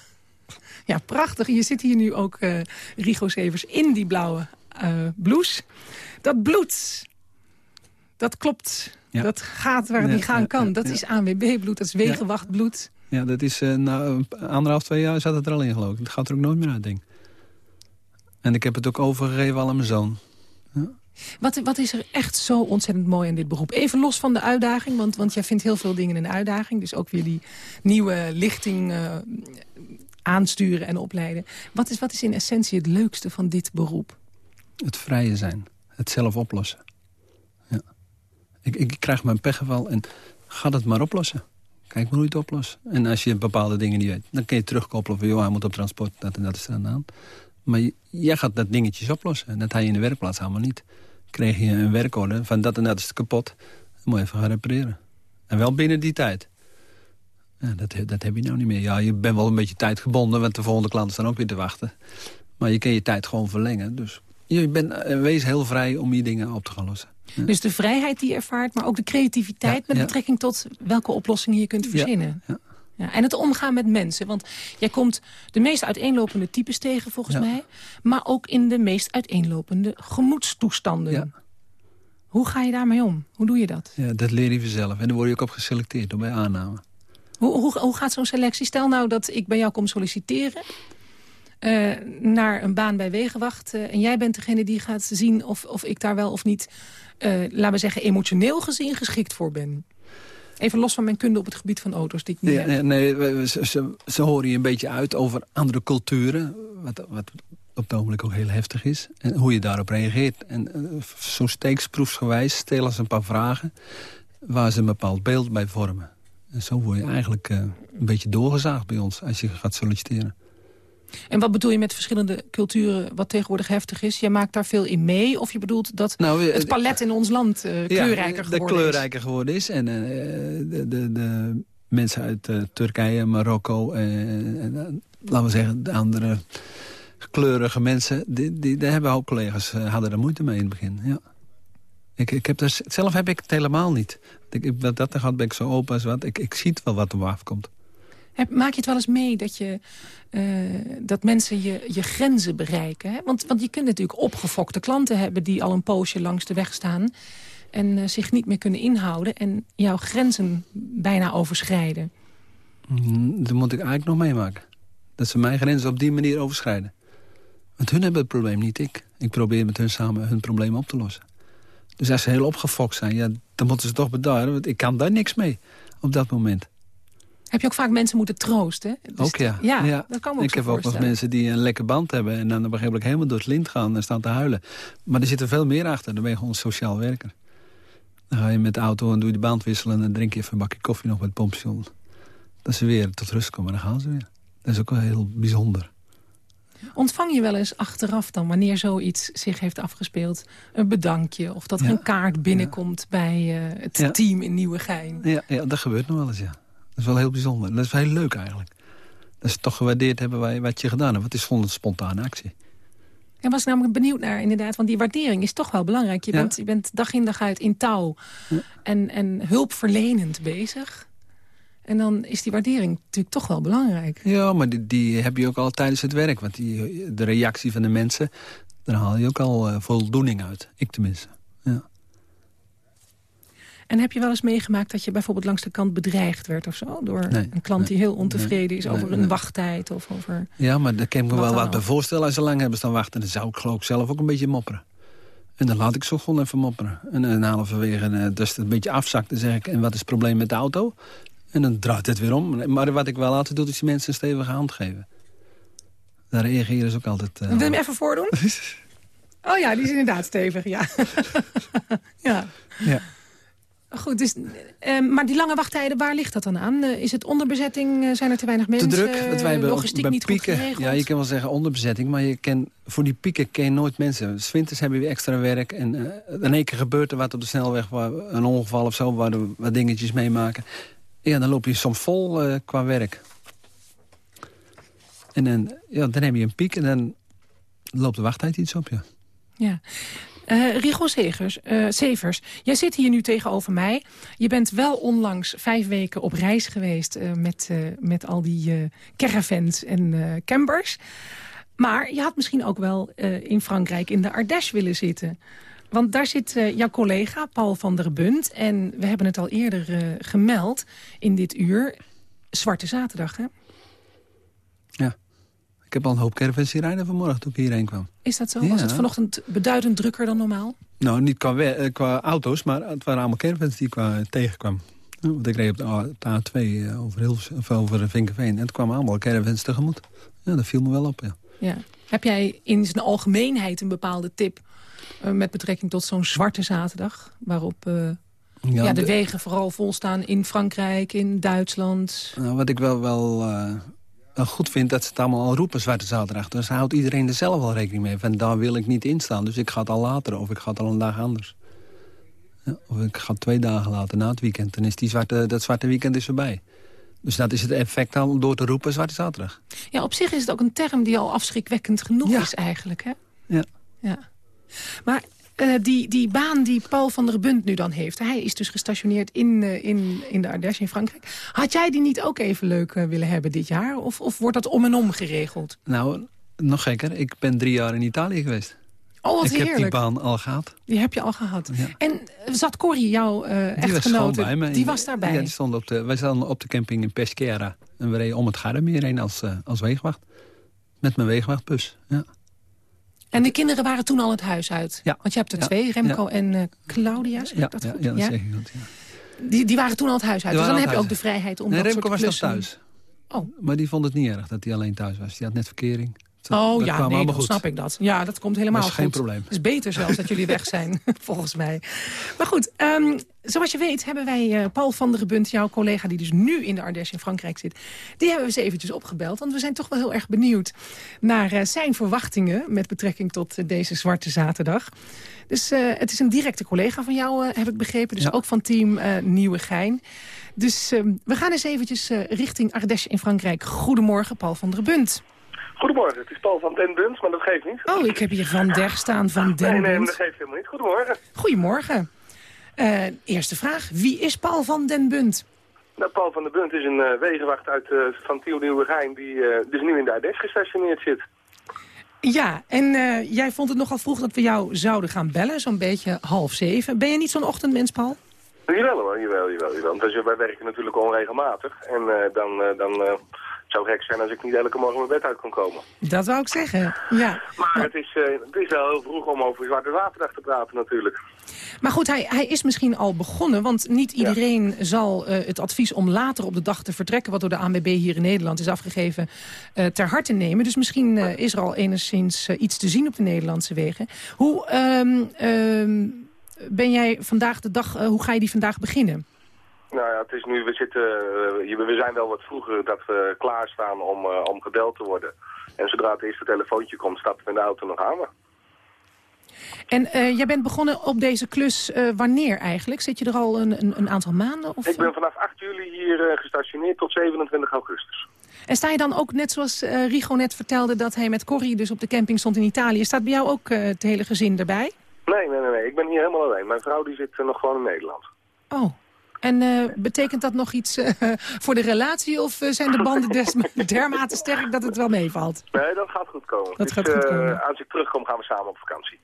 Ja, prachtig. Je zit hier nu ook, uh, Rigo Severs, in die blauwe uh, blouse. Dat bloed, dat klopt. Ja. Dat gaat waar het niet gaan kan. Dat is ANWB-bloed, dat is wegenwachtbloed. Ja, dat is uh, nou, anderhalf, twee jaar zat het er al in geloof ik. Dat gaat er ook nooit meer uit, denk En ik heb het ook overgegeven al aan mijn zoon. Ja. Wat, wat, is er echt zo ontzettend mooi aan dit beroep? Even los van de uitdaging, want, want jij vindt heel veel dingen een uitdaging. Dus ook weer die nieuwe lichting uh, aansturen en opleiden. Wat is, wat is in essentie het leukste van dit beroep? Het vrije zijn. Het zelf oplossen. Ja. Ik, ik krijg mijn pechgeval en ga het maar oplossen. Kijk maar hoe je het oplost. En als je bepaalde dingen niet weet, dan kun je terugkoppelen van... joh, hij moet op transport, dat en dat is er aan. Maar jij gaat dat dingetjes oplossen. En dat hij in de werkplaats allemaal niet. Kreeg je een werkorde van dat en dat is kapot. Dan moet je even gaan repareren. En wel binnen die tijd. Ja, dat, dat heb je nou niet meer. Ja, je bent wel een beetje tijdgebonden, want de volgende klanten staan ook weer te wachten. Maar je kan je tijd gewoon verlengen. Dus je bent, eh, wees heel vrij om je dingen op te gaan lossen. Dus de vrijheid die je ervaart, maar ook de creativiteit... met betrekking tot welke oplossingen je kunt verzinnen. Ja, en het omgaan met mensen. Want jij komt de meest uiteenlopende types tegen, volgens mij. Maar ook in de meest uiteenlopende gemoedstoestanden. Hoe ga je daarmee om? Hoe doe je dat? Ja, dat leer je vanzelf. En dan word je ook op geselecteerd door bij aanname. Hoe, hoe, hoe gaat zo'n selectie? Stel nou dat ik bij jou kom solliciteren... Uh, naar een baan bij Wegenwacht. Uh, en jij bent degene die gaat zien of, of ik daar wel of niet... Uh, laten we zeggen, emotioneel gezien geschikt voor ben. Even los van mijn kunde op het gebied van auto's die ik niet ja, heb. Nee, ze, ze, ze, horen je een beetje uit over andere culturen. Wat, wat op het ogenblik ook heel heftig is. En hoe je daarop reageert. En zo steeksproefsgewijs stellen ze een paar vragen... waar ze een bepaald beeld bij vormen. En zo word je eigenlijk uh, een beetje doorgezaagd bij ons als je gaat solliciteren. En wat bedoel je met verschillende culturen wat tegenwoordig heftig is? Jij maakt daar veel in mee? Of je bedoelt dat nou, het palet in ons land uh, kleurrijker geworden is? kleurrijker geworden is. En uh, de, de, de, mensen uit Turkije, Marokko... en laten we zeggen, de andere kleurige mensen... Die, die, daar hebben ook collega's hadden er moeite mee in het begin, ja. Ik, ik heb dus, zelf heb ik het helemaal niet. Ik, wat dat er gaat, ben ik zo open als wat. Ik, ik zie het wel wat er afkomt. Maak je het wel eens mee dat, je, uh, dat mensen je, je grenzen bereiken? Hè? Want, want je kunt natuurlijk opgefokte klanten hebben... die al een poosje langs de weg staan... en uh, zich niet meer kunnen inhouden... en jouw grenzen bijna overschrijden. Mm, dat moet ik eigenlijk nog meemaken. Dat ze mijn grenzen op die manier overschrijden. Want hun hebben het probleem, niet ik. Ik probeer met hun samen hun probleem op te lossen. Dus als ze heel opgefokt zijn, ja, dan moeten ze toch bedaren. Want ik kan daar niks mee op dat moment. Heb je ook vaak mensen moeten troosten? Dus ook ja. ja. dat kan me ook Ik heb ook nog mensen die een lekker band hebben... en dan op een gegeven moment helemaal door het lint gaan en staan te huilen. Maar er zit er veel meer achter. Dan ben je gewoon een sociaal werker. Dan ga je met de auto en doe je de band wisselen... en dan drink je even een bakje koffie nog met het pompstation. Dat ze weer tot rust komen, dan gaan ze weer. Dat is ook wel heel bijzonder. Ontvang je wel eens achteraf dan, wanneer zoiets zich heeft afgespeeld... een bedankje of dat er Ja. een kaart binnenkomt bij eh, het Ja. team in Nieuwegein? Ja, ja, dat gebeurt nog wel eens, ja. Dat is wel heel bijzonder. Dat is wel heel leuk eigenlijk. Dat ze toch gewaardeerd hebben wij- wat je gedaan hebt. Want het is gewoon een spontane actie. Ik was namelijk benieuwd naar, inderdaad, want die waardering is toch wel belangrijk. Je, bent, je bent dag in dag uit in touw en, en hulpverlenend bezig. En dan is die waardering natuurlijk toch wel belangrijk. Ja, maar die, die heb je ook al tijdens het werk. Want die, de reactie van de mensen, daar haal je ook al eh, voldoening uit. Ik tenminste. Ja. En heb je wel eens meegemaakt dat je bijvoorbeeld langs de kant bedreigd werd of zo? Door Nee, een klant die heel ontevreden nee, is over een wachttijd of over... ja, maar daar kan ik me wel wat bij voorstellen. Als ze lang hebben staan wachten, dan zou ik geloof ik zelf ook een beetje mopperen. En dan laat ik zo gewoon even mopperen. En dan halverwege, eh, dus het een beetje afzakt, dan zeg ik... en wat is het probleem met de auto? En dan draait het weer om. Maar wat ik wel altijd doe, is die mensen een stevige hand geven. Daar reageren ze ook altijd... eh, Wil je hem even voordoen? Oh ja, die is inderdaad stevig, ja. ja. Ja. Goed, dus, eh, maar die lange wachttijden, waar ligt dat dan aan? Eh, is het onderbezetting? Zijn er te weinig mensen? te druk. Want wij hebben logistiek bij niet pieken, goed geregeld? Ja, je kan wel zeggen onderbezetting, maar je kan, voor die pieken ken je nooit mensen. Zwinters hebben we extra werk. En in één keer gebeurt er wat op de snelweg, waar, een ongeval of zo, waar we wat dingetjes meemaken. Ja, dan loop je soms vol eh, qua werk. En dan, ja, dan heb je een piek en dan loopt de wachttijd iets op, ja. Ja. Eh Rigo Segers, eh, Severs, jij zit hier nu tegenover mij. Je bent wel onlangs vijf weken op reis geweest... met, met al die caravans en campers. Maar je had misschien ook wel in Frankrijk in de Ardèche willen zitten. Want daar zit eh, jouw collega Paul van der Bunt. En we hebben het al eerder eh, gemeld in dit uur. Zwarte Zaterdag, hè? ja. Ik heb al een hoop caravans zien rijden vanmorgen toen ik hierheen kwam. Is dat zo? Ja. Was het vanochtend beduidend drukker dan normaal? Nou, niet qua, eh, qua auto's, maar het waren allemaal caravans die ik kwa- tegenkwam. Want ik reed op de, A- op de A2 eh, over, Hilvers, of over Vinkenveen. En het kwamen allemaal caravans tegemoet. Ja, dat viel me wel op, ja. Ja. Heb jij in zijn algemeenheid een bepaalde tip... eh, met betrekking tot zo'n zwarte zaterdag? Waarop eh, ja, de, de- wegen vooral vol staan in Frankrijk, in Duitsland. Nou, wat ik wel, wel, eh, wel goed vind, dat ze het allemaal al roepen, Zwarte Zaterdag. Dus houdt iedereen er zelf al rekening mee. Van, daar wil ik niet in staan, dus ik ga het al later. Of ik ga het al een dag anders. Ja, of ik ga het twee dagen later, na het weekend. Dan is die zwarte, dat zwarte weekend is voorbij. Dus dat is het effect al door te roepen, Zwarte Zaterdag. Ja, op zich is het ook een term die al afschrikwekkend genoeg Ja. is eigenlijk. Hè? Ja. ja. Maar eh, die, die baan die Paul van der Bunt nu dan heeft... hij is dus gestationeerd in, eh, in, in de Ardèche in Frankrijk. Had jij die niet ook even leuk eh, willen hebben dit jaar? Of, of wordt dat om en om geregeld? Nou, nog gekker. Ik ben drie jaar in Italië geweest. Oh, wat ik heb die baan al gehad. Die heb je al gehad. Ja. En eh, zat Corrie, jouw was gewoon echtgenote, bij me. die was daarbij? Ja, die stond op de, wij stonden op de camping in Pesquera. En we reden om het Gardameer heen als, eh, als weegwacht. Met mijn weegwachtbus, ja. En de kinderen waren toen al het huis uit? Ja. Want je hebt er twee, Remco en Claudia, zeg Ja, ik dat ja, goed? ja, dat zeg ik goed. Die, die waren toen al het huis uit. Die Dus dan heb je ook de vrijheid om Nee, dat Remco soort was nog thuis. Oh. Maar die vond het niet erg dat hij alleen thuis was. Die had net verkering. Dat- Oh dat ja, nee, dan goed. snap ik dat. Ja, dat komt helemaal Dat is geen goed. probleem. Het is beter zelfs dat jullie weg zijn, volgens mij. Maar goed, ehm, zoals je weet hebben wij eh, Paul van der Bunt, jouw collega... die dus nu in de Ardèche in Frankrijk zit... die hebben we eens eventjes opgebeld. Want we zijn toch wel heel erg benieuwd naar eh, zijn verwachtingen... met betrekking tot eh, deze Zwarte Zaterdag. Dus het is een directe collega van jou, heb ik begrepen. Dus Ja. ook van team Nieuwegein. Dus ehm, we gaan eens eventjes richting Ardèche in Frankrijk. Goedemorgen, Paul van der Bunt. Goedemorgen, het is Paul van Den Buns, maar dat geeft niet. Oh, ik heb hier Van Der staan van Den nee, nee, Bunt. dat geeft helemaal niet. Goedemorgen. Goedemorgen. Eh, eerste vraag. Wie is Paul van den Bunt? Nou, Paul van den Bunt is een eh, wegenwacht uit, eh, van Tiel Nieuwegein die dus nu in de Ardèche gestationeerd zit. Ja, en jij vond het nogal vroeg dat we jou zouden gaan bellen. Zo'n beetje half zeven. Ben je niet zo'n ochtendmens, Paul? Jawel hoor, jawel, jawel, jawel. Want wij werken natuurlijk onregelmatig. En dan, dan zou gek zijn als ik niet elke morgen mijn bed uit kon komen. Dat wou ik zeggen, ja. Maar het is, eh, het is wel heel vroeg om over Zwarte Zaterdag te praten natuurlijk. Maar goed, hij, hij is misschien al begonnen. Want niet iedereen zal eh, het advies om later op de dag te vertrekken... wat door de ANWB hier in Nederland is afgegeven, eh, ter harte nemen. Dus misschien is er al enigszins iets te zien op de Nederlandse wegen. Hoe ehm, ehm, ben jij vandaag de dag, hoe ga je die vandaag beginnen? Nou ja, het is nu, we, zitten, eh, we zijn wel wat vroeger dat we klaarstaan om, eh, om gebeld te worden. En zodra het eerste telefoontje komt, stappen we in de auto nog aan. En eh, jij bent begonnen op deze klus wanneer eigenlijk? Zit je er al een, een, een aantal maanden? Of? Ik ben vanaf 8 juli hier gestationeerd tot 27 augustus. En sta je dan ook, net zoals Rigo net vertelde... dat hij met Corrie dus op de camping stond in Italië... staat bij jou ook het hele gezin erbij? Nee, nee, nee, nee. Ik ben hier helemaal alleen. Mijn vrouw die zit nog gewoon in Nederland. Oh. En eh, betekent dat nog iets eh, voor de relatie... of eh, zijn de banden des dermate sterk dat het wel meevalt? Nee, dat gaat goed komen. Dat Dus, gaat goed komen. als ik terugkom gaan we samen op vakantie.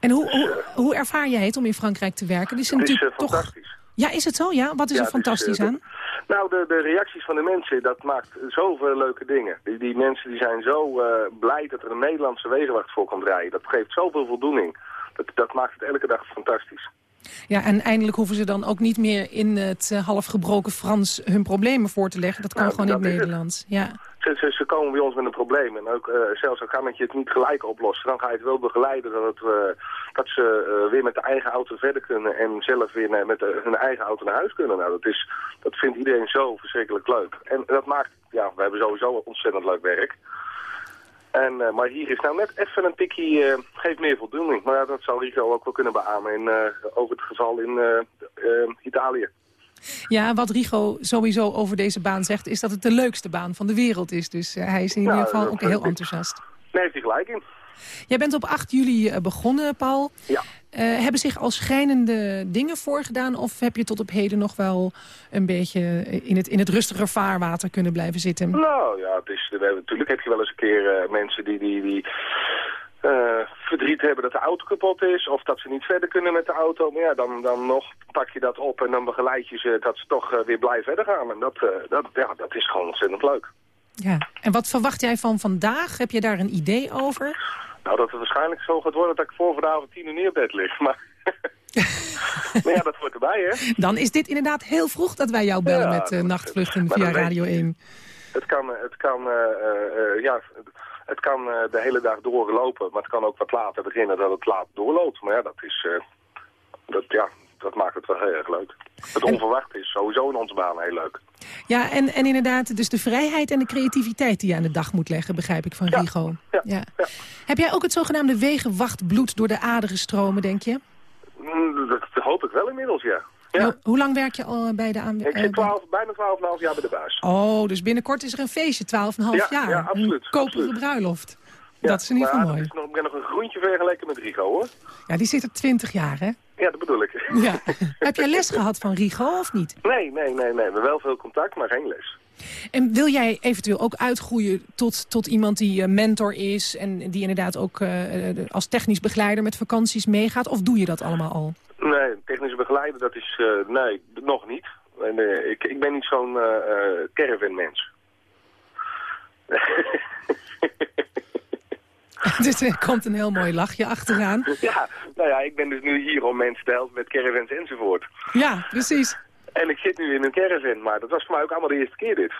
En hoe, hoe, hoe ervaar jij het om in Frankrijk te werken? Is Het is natuurlijk eh, toch... fantastisch. Ja, is het zo? Ja? Wat is Ja, er is, fantastisch aan? Nou, de, de reacties van de mensen, dat maakt zoveel leuke dingen. Die, die mensen die zijn zo blij dat er een Nederlandse wegenwacht voor komt rijden. Dat geeft zoveel voldoening. Dat, dat maakt het elke dag fantastisch. Ja, en eindelijk hoeven ze dan ook niet meer in het eh, half gebroken Frans hun problemen voor te leggen. Dat kan Nou, gewoon in dat het. Nederlands. Ja. Ze, ze, ze komen bij ons met een probleem. En ook, eh, zelfs al kan het je het niet gelijk oplossen, dan ga je het wel begeleiden dat, het, dat ze eh, weer met de eigen auto verder kunnen en zelf weer met de- hun eigen auto naar huis kunnen. Nou, dat, is, dat vindt iedereen zo verschrikkelijk leuk. En dat maakt, ja, we hebben sowieso ontzettend leuk werk. En, eh, maar hier is nou net even een tikkie, eh, geeft meer voldoening. Maar ja, dat zou Rico ook wel kunnen beamen in, eh, over het geval in Italië. ja, wat Rigo sowieso over deze baan zegt... is dat het de leukste baan van de wereld is. Dus hij is in ieder geval ook heel enthousiast. Daar heeft hij gelijk in. Jij bent op 8 juli begonnen, Paul. Ja. Eh, hebben zich al schijnende dingen voorgedaan... of heb je tot op heden nog wel een beetje in het, in het rustiger vaarwater kunnen blijven zitten? Nou ja, het is, we hebben, natuurlijk heb je wel eens een keer eh, mensen die, die, die eh, verdriet hebben dat de auto kapot is... of dat ze niet verder kunnen met de auto. Maar ja, dan, dan nog pak je dat op en dan begeleid je ze dat ze toch weer blij verder gaan. En dat, dat, ja, dat is gewoon ontzettend leuk. Ja. En wat verwacht jij van vandaag? Heb je daar een idee over? Nou, dat het waarschijnlijk zo gaat worden dat ik voor vanavond tien uur neer bed lig. Maar, maar ja, dat hoort erbij, hè? Dan is dit inderdaad heel vroeg dat wij jou bellen Ja, met dat- nachtvluchten via Radio je. 1. Het kan, eh, het kan, eh, ja, het kan de hele dag doorlopen, maar het kan ook wat later beginnen dat het laat doorloopt. Maar ja, dat is, dat, ja, dat maakt het wel heel erg leuk. Het onverwacht is sowieso in onze baan heel leuk. Ja, en, en inderdaad, dus de vrijheid en de creativiteit die je aan de dag moet leggen, begrijp ik van Rigo. Ja, Heb jij ook het zogenaamde wegenwachtbloed door de aderen stromen, denk je? Mm, Dat, hoop ik wel inmiddels, ja. ja. Hoe, lang werk je al bij de aan? Ik eh, zit bij- 12, bijna 12,5 jaar bij de baas. Oh, dus binnenkort is er een feestje, 12,5 Ja, jaar. ja, absoluut, Een absoluut. bruiloft. Ja, dat is in ieder geval ja, mooi. ik ben nog een groentje vergeleken met Rico, hoor. Ja, die zit er 20 jaar, hè? Ja, dat bedoel ik. Ja. Heb jij les gehad van Rigo of niet? Nee, nee, nee, nee. We hebben wel veel contact, maar geen les. En wil jij eventueel ook uitgroeien tot, tot iemand die eh, mentor is... en die inderdaad ook eh, eh, als technisch begeleider met vakanties meegaat? Of doe je dat allemaal al? Nee, technische begeleider, dat is... eh, nee, nog niet. En, ik, ik ben niet zo'n eh eh, caravan-mens. dus er komt een heel mooi lachje achteraan. ja, nou ja, ik ben dus nu hier om mensen te helpen met caravans enzovoort. Ja, precies. En ik zit nu in een caravan, maar dat was voor mij ook allemaal de eerste keer dit.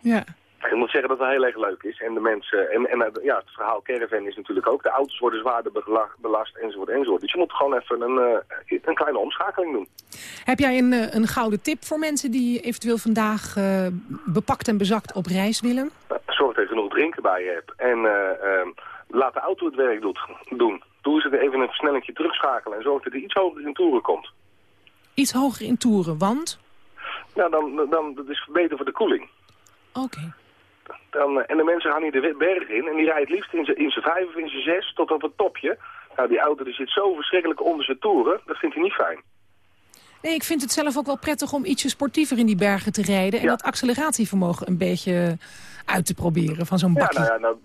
Ja. Ik moet zeggen dat het heel erg leuk is. En de mensen, en, en eh, ja, het verhaal caravan is natuurlijk ook, de auto's worden zwaarder belast enzovoort enzovoort. Dus je moet gewoon even een, eh, een kleine omschakeling doen. Heb jij een, eh, een gouden tip voor mensen die eventueel vandaag bepakt en bezakt op reis willen? Zorg dat je genoeg drinken bij je hebt. En eh, ehm, laat de auto het werk doen. Doe eens even een versnellingje terugschakelen en zorg dat hij iets hoger in toeren komt. Iets hoger in toeren, want... Nou, dan, dan dat is beter voor de koeling. Oké. Dan, eh, en de mensen gaan hier de berg in en die rijden het liefst in zijn in vijf of in zijn zes tot op het topje. Nou, die auto die zit zo verschrikkelijk onder zijn toeren, dat vindt hij niet fijn. Nee, ik vind het zelf ook wel prettig om ietsje sportiever in die bergen te rijden... en dat acceleratievermogen een beetje uit te proberen van zo'n Ja, bakje. nou ja, nou,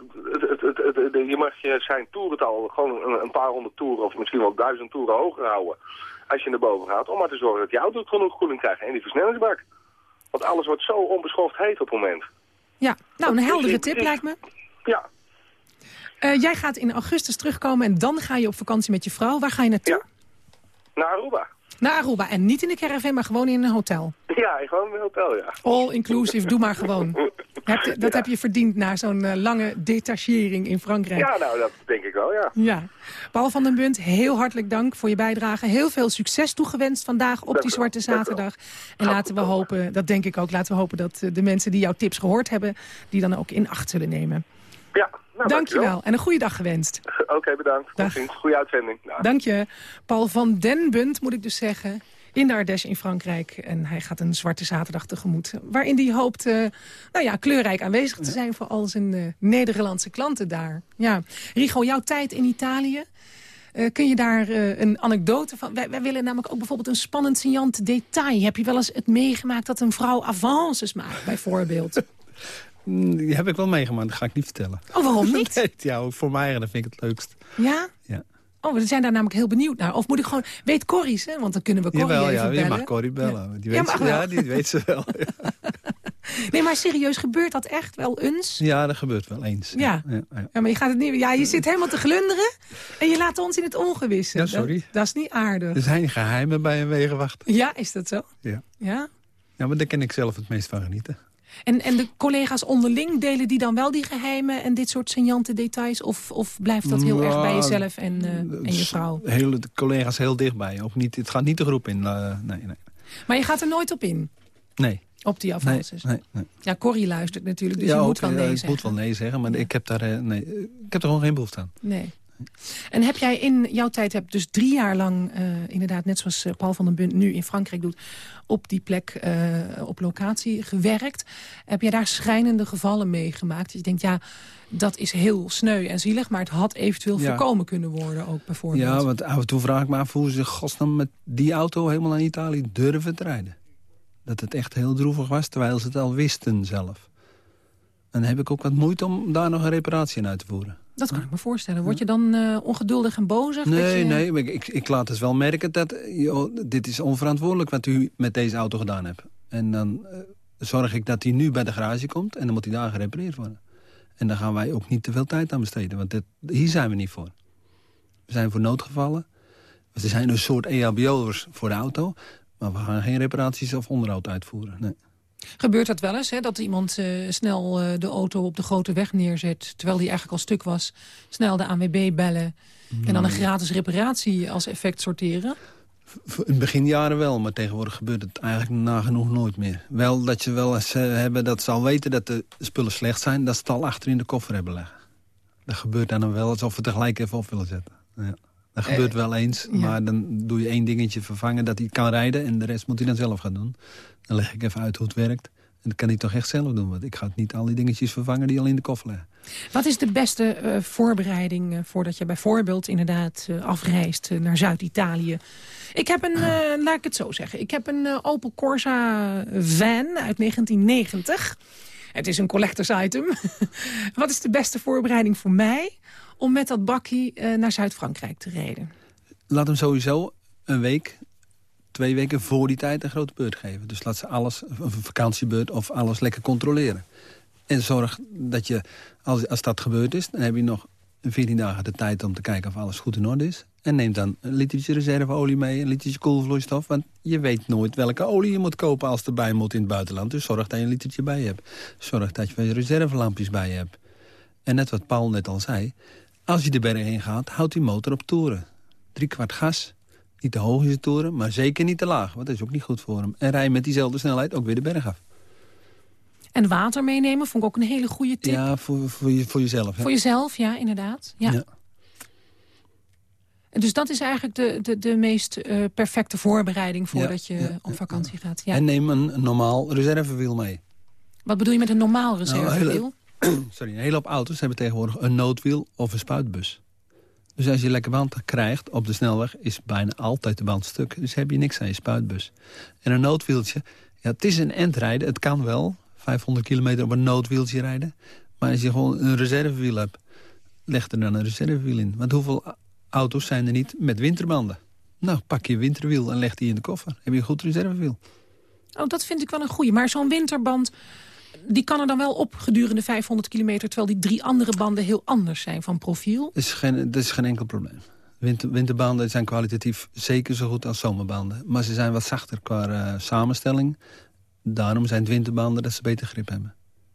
het- je mag je zijn toerental gewoon een, een paar honderd toeren of misschien wel duizend toeren hoger houden. Als je naar boven gaat, om maar te zorgen dat je auto genoeg koeling krijgt en die versnellingsbak. Want alles wordt zo onbeschoft heet op het moment. Ja, nou, een heldere tip lijkt me. Ja, Eh, jij gaat in augustus terugkomen en dan ga je op vakantie met je vrouw. Waar ga je naartoe? naar Aruba. Naar Aruba. En niet in de caravan, maar gewoon in een hotel. Ja, gewoon in een hotel, ja. All inclusive, doe maar gewoon. Heb je- dat heb je verdiend na zo'n eh, lange detachering in Frankrijk. Ja, nou, dat denk ik wel, ja. Ja. Paul van den Bunt, heel hartelijk dank voor je bijdrage. Heel veel succes toegewenst vandaag op die Zwarte Zaterdag. En laten we hopen, dat denk ik ook, laten we hopen dat eh, de mensen die jouw tips gehoord hebben... die dan ook in acht zullen nemen. Ja, nou, Dankjewel en een goede dag gewenst. Oké, bedankt. Dag. Goeie uitzending. Dag. Dank je. Paul van den Bunt, moet ik dus zeggen, in de Ardèche in Frankrijk. En hij gaat een Zwarte Zaterdag tegemoet. Waarin hij hoopt eh, nou ja, kleurrijk aanwezig te zijn voor al zijn eh, Nederlandse klanten daar. Ja. Rigo, jouw tijd in Italië... Eh, kun je daar eh, een anekdote van... Wij, wij willen namelijk ook bijvoorbeeld een spannend signant detail. Heb je wel eens het meegemaakt dat een vrouw avances maakt, bijvoorbeeld? Mm, Die heb ik wel meegemaakt, dat ga ik niet vertellen. Oh, waarom niet? Nee, ja, voor mij dat vind ik het leukst. Ja? Ja. Oh, we zijn daar namelijk heel benieuwd naar. Of moet ik gewoon... Weet Corrie's, hè? Want dan kunnen we Corrie Jawel, even ja, je bellen. mag Corrie bellen. Die Ja, weet mag ze, wel. ja, die weet ze wel. Nee, maar serieus, gebeurt dat echt wel eens? Ja, dat gebeurt wel eens. Ja. ja, maar je gaat het niet... Ja, je zit helemaal te glunderen en je laat ons in het ongewisse. Ja, sorry. Dat, dat is niet aardig. Er zijn geheimen bij een wegenwacht. Ja, is dat zo? Ja. Ja? ja, maar daar kan ik zelf het meest van genieten. En, en de collega's onderling delen die dan wel die geheimen en dit soort signante details? Of, of blijft dat heel erg bij Nou, jezelf en, eh, en je vrouw? Heel, de collega's heel dichtbij. Ook niet, het gaat niet de groep in. eh, nee, nee. Maar je gaat er nooit op in, Nee. op die avances? nee, nee. Ja, Corrie luistert natuurlijk, dus ja, je ook, moet wel eh, nee ik zeggen. moet wel nee zeggen, maar ik, heb daar, eh, nee, ik heb er gewoon geen behoefte aan. Nee. En heb jij in jouw tijd, heb dus drie jaar lang, eh, inderdaad, net zoals eh, Paul van den Bunt nu in Frankrijk doet, op die plek, eh, op locatie gewerkt. Heb jij daar schrijnende gevallen meegemaakt? Dat je denkt, ja, dat is heel sneu en zielig, maar het had eventueel Ja. voorkomen kunnen worden ook bijvoorbeeld. Ja, want af en toe vraag ik me af hoe ze godsnaam met die auto helemaal naar Italië durven te rijden. Dat het echt heel droevig was, terwijl ze het al wisten zelf. En dan heb ik ook wat moeite om daar nog een reparatie in uit te voeren. Dat kan ik me voorstellen. Word je dan eh, ongeduldig en bozig? Nee, je... nee, ik, ik laat dus wel merken dat... joh, dit is onverantwoordelijk wat u met deze auto gedaan hebt. En dan eh, zorg ik dat hij nu bij de garage komt... en dan moet hij daar gerepareerd worden. En dan gaan wij ook niet te veel tijd aan besteden. Want dit, hier zijn we niet voor. We zijn voor noodgevallen. We zijn een soort EHBO'ers voor de auto... maar we gaan geen reparaties of onderhoud uitvoeren. Nee. Gebeurt dat wel eens, hè? dat iemand eh, snel eh, de auto op de grote weg neerzet... terwijl die eigenlijk al stuk was, snel de ANWB bellen... en dan een gratis reparatie als effect sorteren? In beginjaren wel, maar tegenwoordig gebeurt het eigenlijk nagenoeg nooit meer. Wel dat je wel eens eh, hebben dat ze al weten dat de spullen slecht zijn... dat ze het al achter in de koffer hebben leggen. Dat gebeurt dan wel alsof we tegelijk even op willen zetten. Ja. Dat gebeurt wel eens, ja. maar dan doe je één dingetje vervangen... dat hij kan rijden en de rest moet hij dan zelf gaan doen. Dan leg ik even uit hoe het werkt. En dat kan hij toch echt zelf doen, want ik ga niet al die dingetjes vervangen... die al in de koffer liggen. Wat is de beste eh, voorbereiding eh, voordat je bijvoorbeeld inderdaad eh, afreist eh, naar Zuid-Italië? Ik heb een, eh, laat ik het zo zeggen, ik heb een eh, Opel Corsa van uit 1990. Het is een collectors item. Wat is de beste voorbereiding voor mij om met dat bakkie eh, naar Zuid-Frankrijk te rijden? Laat hem sowieso een week, twee weken voor die tijd een grote beurt geven. Dus laat ze alles, een vakantiebeurt of alles lekker controleren. En zorg dat je, als, als dat gebeurd is... dan heb je nog 14 dagen de tijd om te kijken of alles goed in orde is. En neem dan een litertje reserveolie mee, een litertje koelvloeistof. Want je weet nooit welke olie je moet kopen als erbij moet in het buitenland. Dus zorg dat je een litertje bij hebt. Zorg dat je reservelampjes bij hebt. En net wat Paul net al zei... als je de berg in gaat, houd die motor op toeren. Drie kwart gas. Niet te hoog is de toeren, maar zeker niet te laag. Want dat is ook niet goed voor hem. En rij met diezelfde snelheid ook weer de berg af. En water meenemen vond ik ook een hele goede tip. Ja, voor, voor, je, voor jezelf. Hè? Voor jezelf, ja, inderdaad. Ja. Ja. En Dus dat is eigenlijk de, de, de meest eh, perfecte voorbereiding voordat je ja, op vakantie gaat. Ja. En neem een, normaal reservewiel mee. Wat bedoel je met een normaal Nou, reservewiel? hele- sorry, een hele hoop auto's hebben tegenwoordig een noodwiel of een spuitbus. Dus als je lekker band krijgt op de snelweg, is bijna altijd de band stuk. Dus heb je niks aan je spuitbus. En een noodwieltje, ja, het is een endrijden, het kan wel. 500 kilometer op een noodwieltje rijden. Maar als je gewoon een reservewiel hebt, leg er dan een reservewiel in. Want hoeveel auto's zijn er niet met winterbanden? Nou, pak je winterwiel en leg die in de koffer. Heb je een goed reservewiel. Oh, dat vind ik wel een goeie. Maar zo'n winterband, die kan er dan wel op gedurende 500 kilometer... terwijl die drie andere banden heel anders zijn van profiel. Dat is geen, dat is geen enkel probleem. Winter, winterbanden zijn kwalitatief zeker zo goed als zomerbanden. Maar ze zijn wat zachter qua eh, samenstelling. Daarom zijn het winterbanden dat ze beter grip hebben.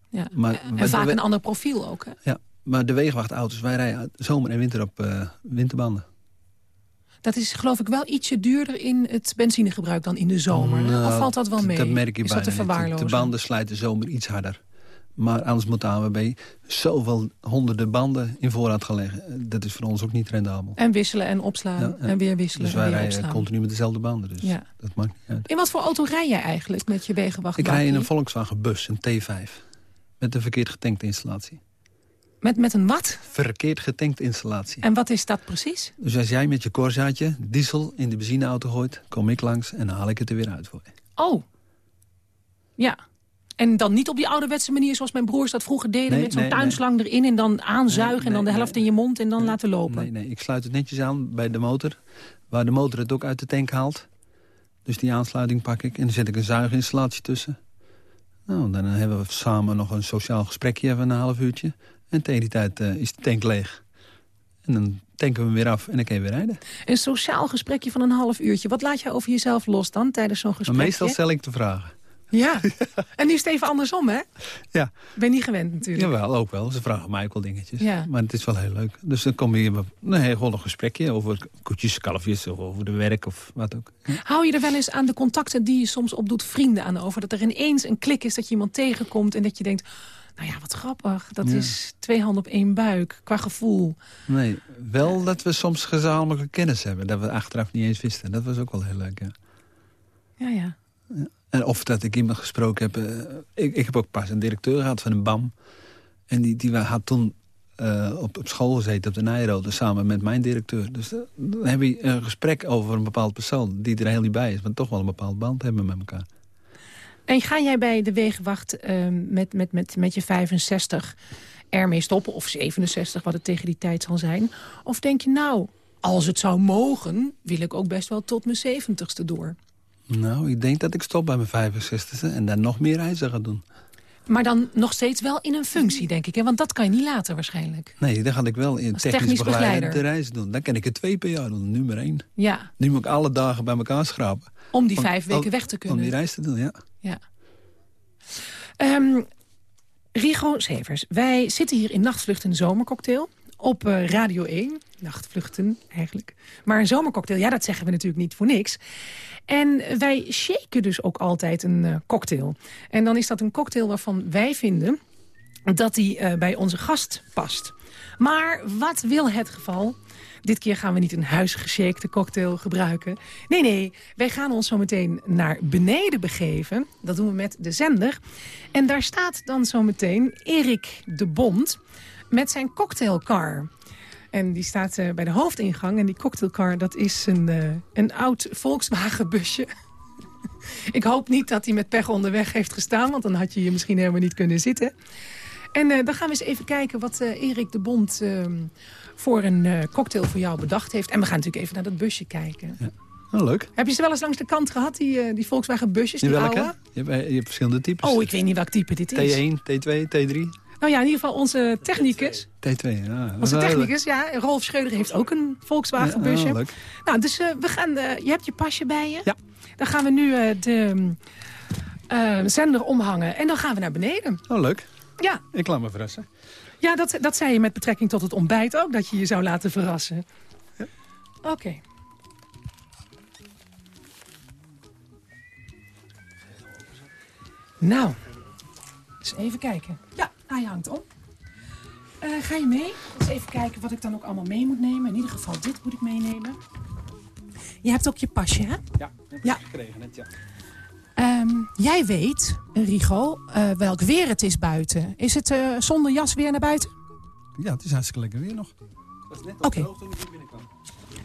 Ja. Maar, en vaak een ander profiel ook, hè? Ja, maar de wegenwachtauto's, wij rijden zomer en winter op uh, winterbanden. Dat is geloof ik wel ietsje duurder in het benzinegebruik dan in de zomer. Nou, of valt dat wel mee? Dat merk je is bijna dat te verwaarlozen? De banden slijten zomer iets harder. Maar anders moet de AWB zoveel honderden banden in voorraad gelegd. Dat is voor ons ook niet rendabel. En wisselen en opslaan ja, ja. en weer wisselen Dus wij en weer rijden opslaan. continu met dezelfde banden. Dus ja. dat maakt niet uit. In wat voor auto rij jij eigenlijk met je wegenwacht? Ik rij in een Volkswagen bus, een T5. Met een verkeerd getankte installatie. Met, met een wat? Verkeerd getankte installatie. En wat is dat precies? Dus als jij met je Corsaatje diesel in de benzineauto gooit... kom ik langs en haal ik het er weer uit voor je. Oh. Ja. En dan niet op die ouderwetse manier zoals mijn broers dat vroeger deden... Nee, met zo'n nee, tuinslang nee. erin en dan aanzuigen... En dan de helft in je mond en dan laten lopen. Nee, nee, ik sluit het netjes aan bij de motor. Waar de motor het ook uit de tank haalt. Dus die aansluiting pak ik en dan zet ik een zuiginstallatie tussen. Nou, dan hebben we samen nog een sociaal gesprekje van een half uurtje. En tegen die tijd uh, is de tank leeg. En dan tanken we hem weer af en dan kun je weer rijden. Een sociaal gesprekje van een half uurtje. Wat laat je over jezelf los dan tijdens zo'n gesprek? Meestal stel ik de vragen. Ja, en nu is het even andersom, hè? Ja. Ben niet gewend natuurlijk. Jawel, ook wel. Ze vragen mij ook wel dingetjes. Ja. Maar het is wel heel leuk. Dus dan kom je een heel een gesprekje over koetjes, kalfjes... of over de werk of wat ook. Hou je er wel eens aan de contacten die je soms opdoet vrienden aan over? Dat er ineens een klik is dat je iemand tegenkomt en dat je denkt... Nou ja, wat grappig. Dat Ja. is twee handen op één buik, qua gevoel. Nee, wel dat we soms gezamenlijke kennis hebben. Dat we achteraf niet eens wisten. Dat was ook wel heel leuk, ja. Ja, ja. En of dat ik iemand gesproken heb... eh, ik, ik heb ook pas een directeur gehad van een BAM. En die, die had toen eh, op, op school gezeten op de Nijrode... samen met mijn directeur. Dus eh, dan heb je een gesprek over een bepaald persoon... die er heel niet bij is, maar toch wel een bepaald band hebben met elkaar. En ga jij bij de wegenwacht ehm, met, met, met, met je 65 ermee stoppen? Of 67, wat het tegen die tijd zal zijn? Of denk je, nou, als het zou mogen... wil ik ook best wel tot mijn 70ste door? Nou, ik denk dat ik stop bij mijn 65e... en dan nog meer reizen ga doen. Maar dan nog steeds wel in een functie, denk ik. Hè? Want dat kan je niet laten waarschijnlijk. Nee, dan ga ik wel in technisch, technisch begeleider. de reizen doen. Dan kan ik er twee per jaar doen, nu maar één. Ja, Nu moet ik alle dagen bij elkaar schrapen. om die Om- vijf weken weg te kunnen. Om die reis te doen, ja. Ja. Ehm, Rigo Severs, wij zitten hier in Nachtvluchten Zomercocktail op eh, Radio 1. Nachtvluchten eigenlijk. Maar een zomercocktail, ja, dat zeggen we natuurlijk niet voor niks. En wij shaken dus ook altijd een eh, cocktail. En dan is dat een cocktail waarvan wij vinden dat die eh, bij onze gast past. Maar wat wil het geval? Dit keer gaan we niet een huisgeshakte cocktail gebruiken. Nee, nee, wij gaan ons zo meteen naar beneden begeven. Dat doen we met de zender. En daar staat dan zo meteen Erik de Bond met zijn cocktailcar. En die staat eh, bij de hoofdingang. En die cocktailcar, dat is een, eh, een oud Volkswagen busje. Ik hoop niet dat hij met pech onderweg heeft gestaan... want dan had je hier misschien helemaal niet kunnen zitten. En eh, dan gaan we eens even kijken wat eh, Erik de Bond... ehm, voor een eh, cocktail voor jou bedacht heeft. En we gaan natuurlijk even naar dat busje kijken. Oh, leuk. Heb je ze wel eens langs de kant gehad, die, eh, die Volkswagen busjes, die welke? oude? Je hebt, je hebt verschillende types. Oh, ik weet niet welk type dit is. T1, T2, T3. Nou ja, in ieder geval onze technicus. T2, ja. Onze technicus, ja. Rolf Schreuder heeft ook een Volkswagen Ja, busje. oh, leuk. Nou, dus eh, we gaan, eh, je hebt je pasje bij je. Ja. Dan gaan we nu eh, de eh, zender omhangen. En dan gaan we naar beneden. Oh, leuk. Ja, Ik laat me verrassen. ja dat, dat zei je met betrekking tot het ontbijt ook. Dat je je zou laten verrassen. Oké. Nou, eens even kijken. Ja, hij hangt om. Eh, ga je mee? Eens even kijken wat ik dan ook allemaal mee moet nemen. In ieder geval dit moet ik meenemen. Je hebt ook je pasje, hè? Ja, heb Ja. gekregen net, ja. Ehm, jij weet, Rigo, eh, welk weer het is buiten. Is het eh, zonder jas weer naar buiten? Ja, het is hartstikke lekker weer nog. Oké.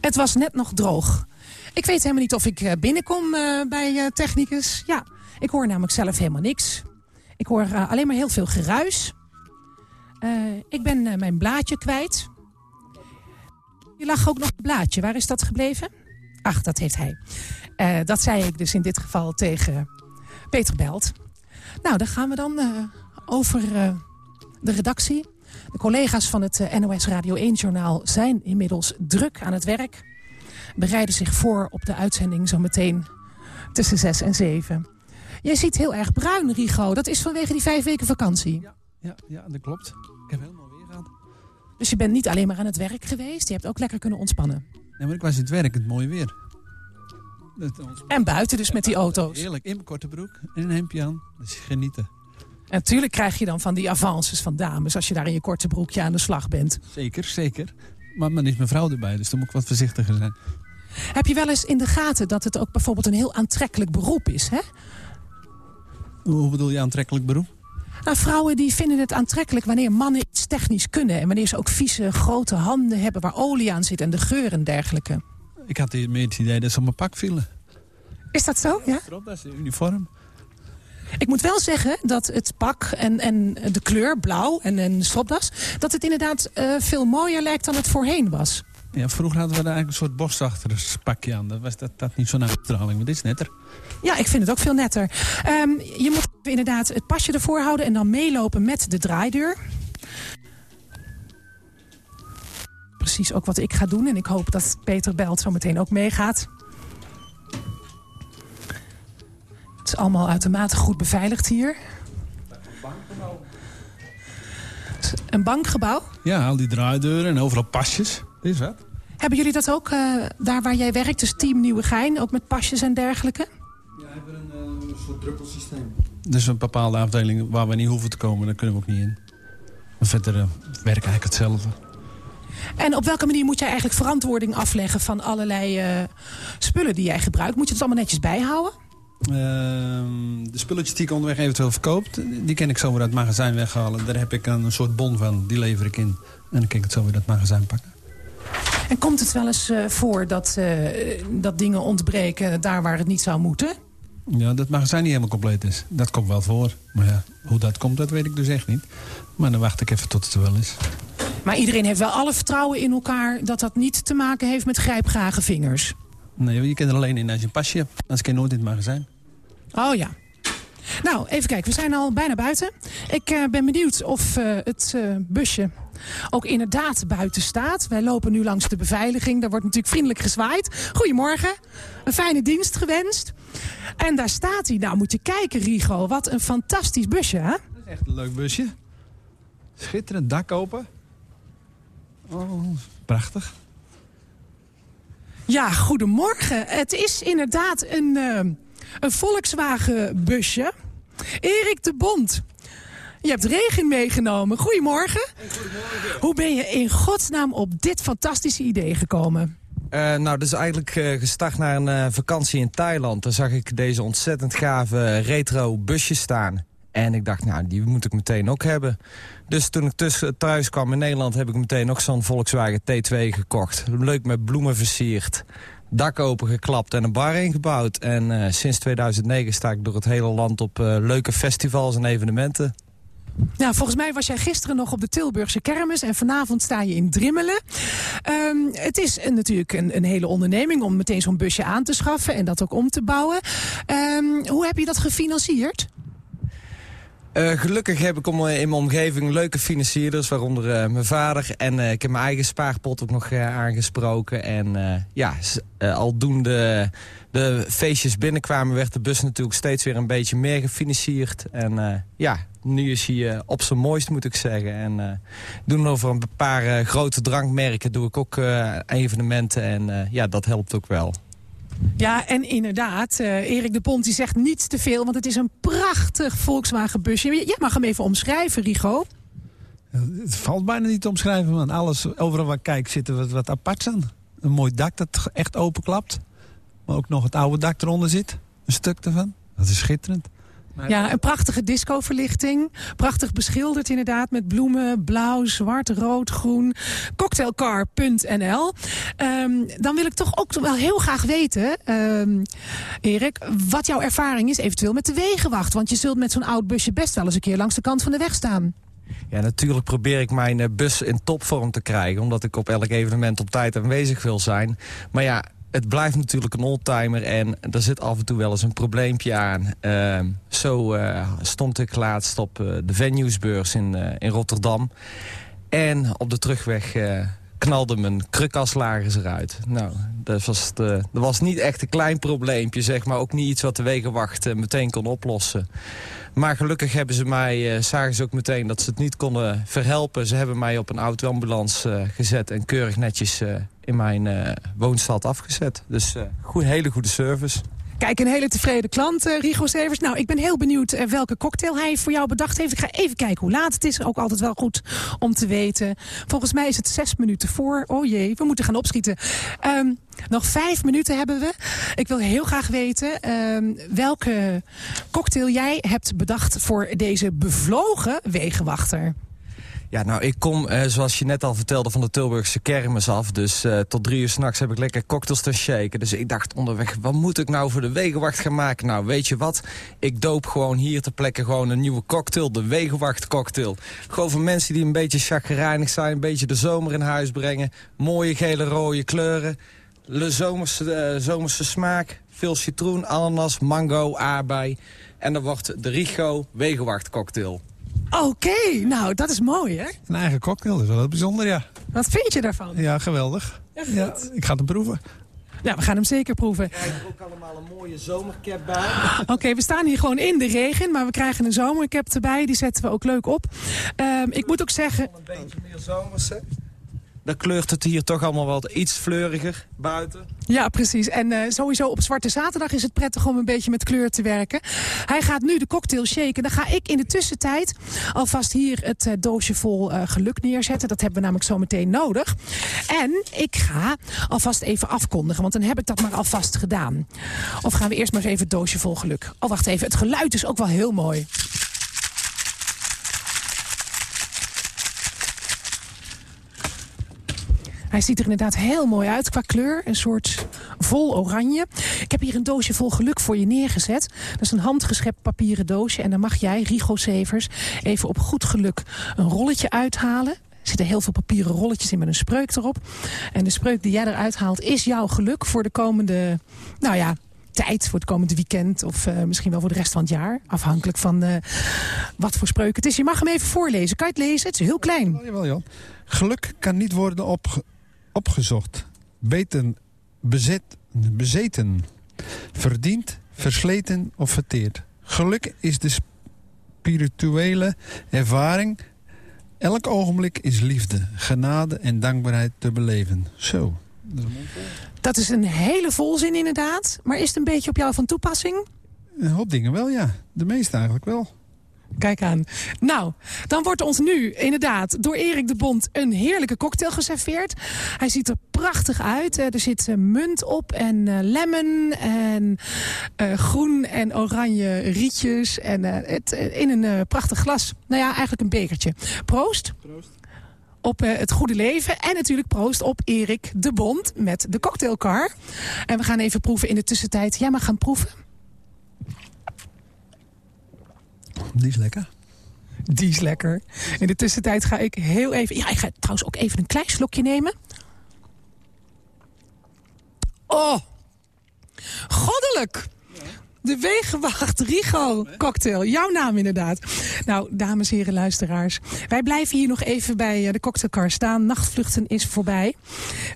Het was net nog droog. Ik weet helemaal niet of ik eh, binnenkom eh, bij eh, Technicus. Ja, ik hoor namelijk zelf helemaal niks. Ik hoor alleen maar heel veel geruis. Eh, ik ben mijn blaadje kwijt. Je lag ook nog een blaadje. Waar is dat gebleven? Ach, dat heeft hij. Eh, dat zei ik dus in dit geval tegen Peter Belt. Nou, dan gaan we dan eh, over eh, de redactie. De collega's van het NOS Radio 1-journaal zijn inmiddels druk aan het werk. Bereiden zich voor op de uitzending zometeen tussen 6 en 7. Jij ziet heel erg bruin, Rigo. Dat is vanwege die vijf weken vakantie. Ja, ja, ja dat klopt. Ik heb helemaal weer gehad. Dus je bent niet alleen maar aan het werk geweest. Je hebt ook lekker kunnen ontspannen. Nee, maar ik was in het werk, het mooie weer. Ons- En buiten dus met die auto's. Heerlijk, in mijn korte broek en een hemdje aan. Dus genieten. En natuurlijk krijg je dan van die avances van dames... als je daar in je korte broekje aan de slag bent. Zeker, zeker. Maar dan is mijn vrouw erbij, dus dan moet ik wat voorzichtiger zijn. Heb je wel eens in de gaten dat het ook bijvoorbeeld een heel aantrekkelijk beroep is, hè? Hoe bedoel je aantrekkelijk beroep? Nou, vrouwen die vinden het aantrekkelijk wanneer mannen iets technisch kunnen... en wanneer ze ook vieze, grote handen hebben waar olie aan zit... en de geur en dergelijke. Ik had meer het idee dat ze op mijn pak vielen. Is dat zo, ja? Erop, dat is de uniform. Ik moet wel zeggen dat het pak en, en de kleur, blauw en een stropdas... dat het inderdaad eh, veel mooier lijkt dan het voorheen was. Ja, vroeger hadden we daar eigenlijk een soort borstachterspakje aan. Dat was dat, dat niet zo'n uitstraling, maar dit is netter. Ja, ik vind het ook veel netter. Ehm, je moet inderdaad het pasje ervoor houden en dan meelopen met de draaideur. Precies ook wat ik ga doen. En ik hoop dat Peter Belt zo meteen ook meegaat. Het is allemaal uitermate goed beveiligd hier. Een bankgebouw. Ja, al die draaideuren en overal pasjes. Is wat. Hebben jullie dat ook eh, daar waar jij werkt, dus Team Nieuwegein, ook met pasjes en dergelijke? Ja, we hebben een uh, soort druppelsysteem. Dus een bepaalde afdeling waar we niet hoeven te komen, daar kunnen we ook niet in. Maar verder uh, werken eigenlijk hetzelfde. En op welke manier moet jij eigenlijk verantwoording afleggen van allerlei eh, spullen die jij gebruikt? Moet je het allemaal netjes bijhouden? Ehm, de spulletjes die ik onderweg eventueel verkoopt, die kan ik zo weer uit het magazijn weghalen. Daar heb ik een soort bon van, die lever ik in. En dan kan ik het zo weer uit het magazijn pakken. En komt het wel eens eh, voor dat, dat dingen ontbreken daar waar het niet zou moeten? Ja, dat magazijn niet helemaal compleet is. Dat komt wel voor. Maar ja, hoe dat komt, dat weet ik dus echt niet. Maar dan wacht ik even tot het er wel is. Maar iedereen heeft wel alle vertrouwen in elkaar dat dat niet te maken heeft met grijpgrage vingers. Nee, je kan er alleen in als je een pasje hebt. Anders kan je nooit in het magazijn. Oh ja. Nou, even kijken. We zijn al bijna buiten. Ik eh, ben benieuwd of eh, het eh, busje ook inderdaad buiten staat. Wij lopen nu langs de beveiliging. Daar wordt natuurlijk vriendelijk gezwaaid. Goedemorgen. Een fijne dienst gewenst. En daar staat hij. Nou, moet je kijken, Rigo. Wat een fantastisch busje, hè? Dat is echt een leuk busje. Schitterend, dak open. Oh, prachtig. Ja, goedemorgen. Het is inderdaad een, uh, een Volkswagen busje. Erik de Bond. Je hebt regen meegenomen. Goedemorgen. Goedemorgen. Hoe ben je in godsnaam op dit fantastische idee gekomen? Uh, nou, dat is eigenlijk uh, gestart naar een uh, vakantie in Thailand. Daar zag ik deze ontzettend gave retro busjes staan. En ik dacht, nou, die moet ik meteen ook hebben. Dus toen ik thuis kwam in Nederland... heb ik meteen nog zo'n Volkswagen T2 gekocht. Leuk met bloemen versierd. Dak opengeklapt en een bar ingebouwd. En sinds 2009 sta ik door het hele land op leuke festivals en evenementen. Nou, volgens mij was jij gisteren nog op de Tilburgse kermis... en vanavond sta je in Drimmelen. Um, het is natuurlijk een, een, hele onderneming om meteen zo'n busje aan te schaffen... en dat ook om te bouwen. Um, hoe heb je dat gefinancierd? Uh, gelukkig heb ik om, uh, in mijn omgeving leuke financierders, waaronder uh, mijn vader. En ik heb mijn eigen spaarpot ook nog aangesproken. En ja, aldoende de feestjes binnenkwamen, werd de bus natuurlijk steeds weer een beetje meer gefinancierd. En ja, nu is hij op zijn mooist, moet ik zeggen. En doen over een paar grote drankmerken doe ik ook evenementen. En ja, dat helpt ook wel. Ja, en inderdaad, uh, Erik de Pont die zegt niets te veel... want het is een prachtig Volkswagen busje. Jij mag hem even omschrijven, Rigo. Het valt bijna niet te omschrijven, want alles, overal waar ik kijk zit er wat, wat aparts aan. Een mooi dak dat echt openklapt. Maar ook nog het oude dak eronder zit. Een stuk ervan. Dat is schitterend. Ja, een prachtige discoverlichting. Prachtig beschilderd inderdaad met bloemen, blauw, zwart, rood, groen. Cocktailcar.nl. Um, dan wil ik toch ook wel heel graag weten, um, Erik, wat jouw ervaring is eventueel met de wegenwacht. Want je zult met zo'n oud busje best wel eens een keer langs de kant van de weg staan. Ja, natuurlijk probeer ik mijn uh, bus in topvorm te krijgen... omdat ik op elk evenement op tijd aanwezig wil zijn. Maar ja, het blijft natuurlijk een oldtimer en er zit af en toe wel eens een probleempje aan. Uh, zo uh, stond ik laatst op uh, de venuesbeurs in, in Rotterdam. En op de terugweg knalde mijn krukaslagers eruit. Nou, dat was, dat was niet echt een klein probleempje, zeg maar. Ook niet iets wat de wegenwacht meteen kon oplossen. Maar gelukkig hebben ze mij, zagen ze ook meteen dat ze het niet konden verhelpen. Ze hebben mij op een autoambulance uh, gezet en keurig netjes in mijn woonstad afgezet. Dus goed, hele goede service. Kijk, een hele tevreden klant, uh, Rigo Severs. Nou, ik ben heel benieuwd uh, welke cocktail hij voor jou bedacht heeft. Ik ga even kijken hoe laat het is. Ook altijd wel goed om te weten. Volgens mij is het zes minuten voor. Oh jee, we moeten gaan opschieten. Um, nog vijf minuten hebben we. Ik wil heel graag weten um, welke cocktail jij hebt bedacht... voor deze bevlogen wegenwachter. Ja, nou, ik kom, eh, zoals je net al vertelde, van de Tilburgse kermis af. Dus uh, tot drie uur s'nachts heb ik lekker cocktails te shaken. Dus ik dacht onderweg, wat moet ik nou voor de wegenwacht gaan maken? Nou, weet je wat? Ik doop gewoon hier ter plekke gewoon een nieuwe cocktail. De wegenwacht cocktail. Gewoon voor mensen die een beetje chagrijnig zijn. Een beetje de zomer in huis brengen. Mooie gele, rode kleuren. De zomerse, uh, zomerse smaak. Veel citroen, ananas, mango, aardbei. En dan wordt de Rigo wegenwacht cocktail. Oké, okay, nou, dat is mooi, hè? Een eigen cocktail, dat is wel heel bijzonder, ja. Wat vind je daarvan? Ja, geweldig. Ja, ja ik ga hem proeven. Ja, we gaan hem zeker proeven. We krijgen ook allemaal een mooie zomercap bij. Oké, okay, we staan hier gewoon in de regen, maar we krijgen een zomercap erbij. Die zetten we ook leuk op. Um, ik moet ook zeggen... Een beetje meer zomers, hè? Dan kleurt het hier toch allemaal wat iets fleuriger buiten. Ja, precies. En uh, sowieso op Zwarte Zaterdag is het prettig om een beetje met kleur te werken. Hij gaat nu de cocktail shaken. Dan ga ik in de tussentijd alvast hier het uh, doosje vol uh, geluk neerzetten. Dat hebben we namelijk zo meteen nodig. En ik ga alvast even afkondigen, want dan heb ik dat maar alvast gedaan. Of gaan we eerst maar eens even het doosje vol geluk. Oh, wacht even. Het geluid is ook wel heel mooi. Hij ziet er inderdaad heel mooi uit qua kleur. Een soort vol oranje. Ik heb hier een doosje vol geluk voor je neergezet. Dat is een handgeschept papieren doosje. En dan mag jij, Rigo Severs, even op goed geluk een rolletje uithalen. Er zitten heel veel papieren rolletjes in met een spreuk erop. En de spreuk die jij eruit haalt is jouw geluk voor de komende... Nou ja, tijd voor het komende weekend of uh, misschien wel voor de rest van het jaar. Afhankelijk van uh, wat voor spreuk het is. Je mag hem even voorlezen. Kan je het lezen? Het is heel klein. Jawel, jawel, Jan. Geluk kan niet worden op, opgezocht, beten, bezet, bezeten, verdiend, versleten of verteerd. Geluk is de spirituele ervaring. Elk ogenblik is liefde, genade en dankbaarheid te beleven. Zo. Dat is een hele volzin inderdaad. Maar is het een beetje op jou van toepassing? Een hoop dingen wel, ja. De meeste eigenlijk wel. Kijk aan. Nou, dan wordt ons nu inderdaad door Erik de Bond een heerlijke cocktail geserveerd. Hij ziet er prachtig uit. Er zit munt op en uh, lemon en uh, groen en oranje rietjes. En het, in een prachtig glas. Nou ja, eigenlijk een bekertje. Proost. Proost. Op het goede leven. En natuurlijk proost op Erik de Bond met de cocktailkar. En we gaan even proeven in de tussentijd. Jij mag gaan proeven. Die is lekker. Die is lekker. In de tussentijd ga ik heel even... Ja, ik ga trouwens ook even een klein slokje nemen. Oh, goddelijk! De Wegenwacht Rigo cocktail. Jouw naam inderdaad. Nou, dames en heren luisteraars. Wij blijven hier nog even bij de cocktailkar staan. Nachtvluchten is voorbij.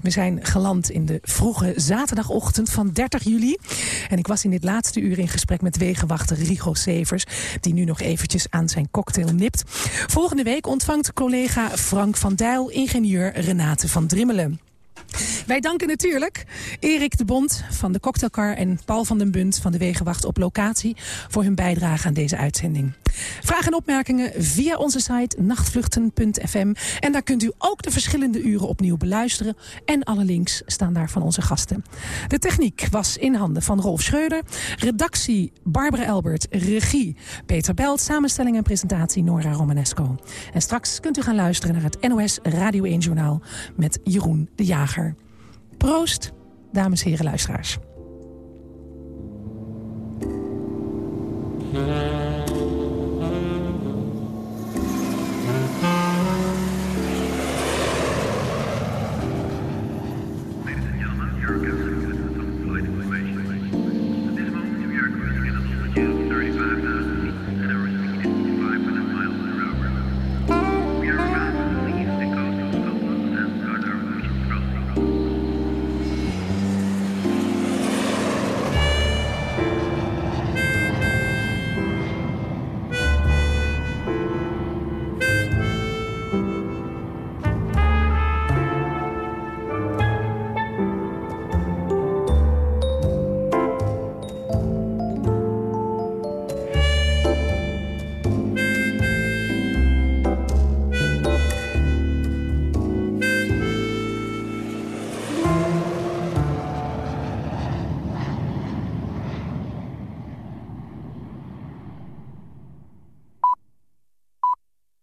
We zijn geland in de vroege zaterdagochtend van 30 juli. En ik was in dit laatste uur in gesprek met wegenwachter Rigo Severs... die nu nog eventjes aan zijn cocktail nipt. Volgende week ontvangt collega Frank van Dijl... ingenieur Renate van Drimmelen. Wij danken natuurlijk Erik de Bond van de Cocktailkar... en Paul van den Bunt van de Wegenwacht op locatie... voor hun bijdrage aan deze uitzending. Vragen en opmerkingen via onze site nachtvluchten.fm. En daar kunt u ook de verschillende uren opnieuw beluisteren. En alle links staan daar van onze gasten. De techniek was in handen van Rolf Schreuder. Redactie Barbara Elbert. Regie Peter Belt. Samenstelling en presentatie Nora Romanesco. En straks kunt u gaan luisteren naar het NOS Radio 1 Journaal... met Jeroen de Jager. Proost, dames en heren luisteraars.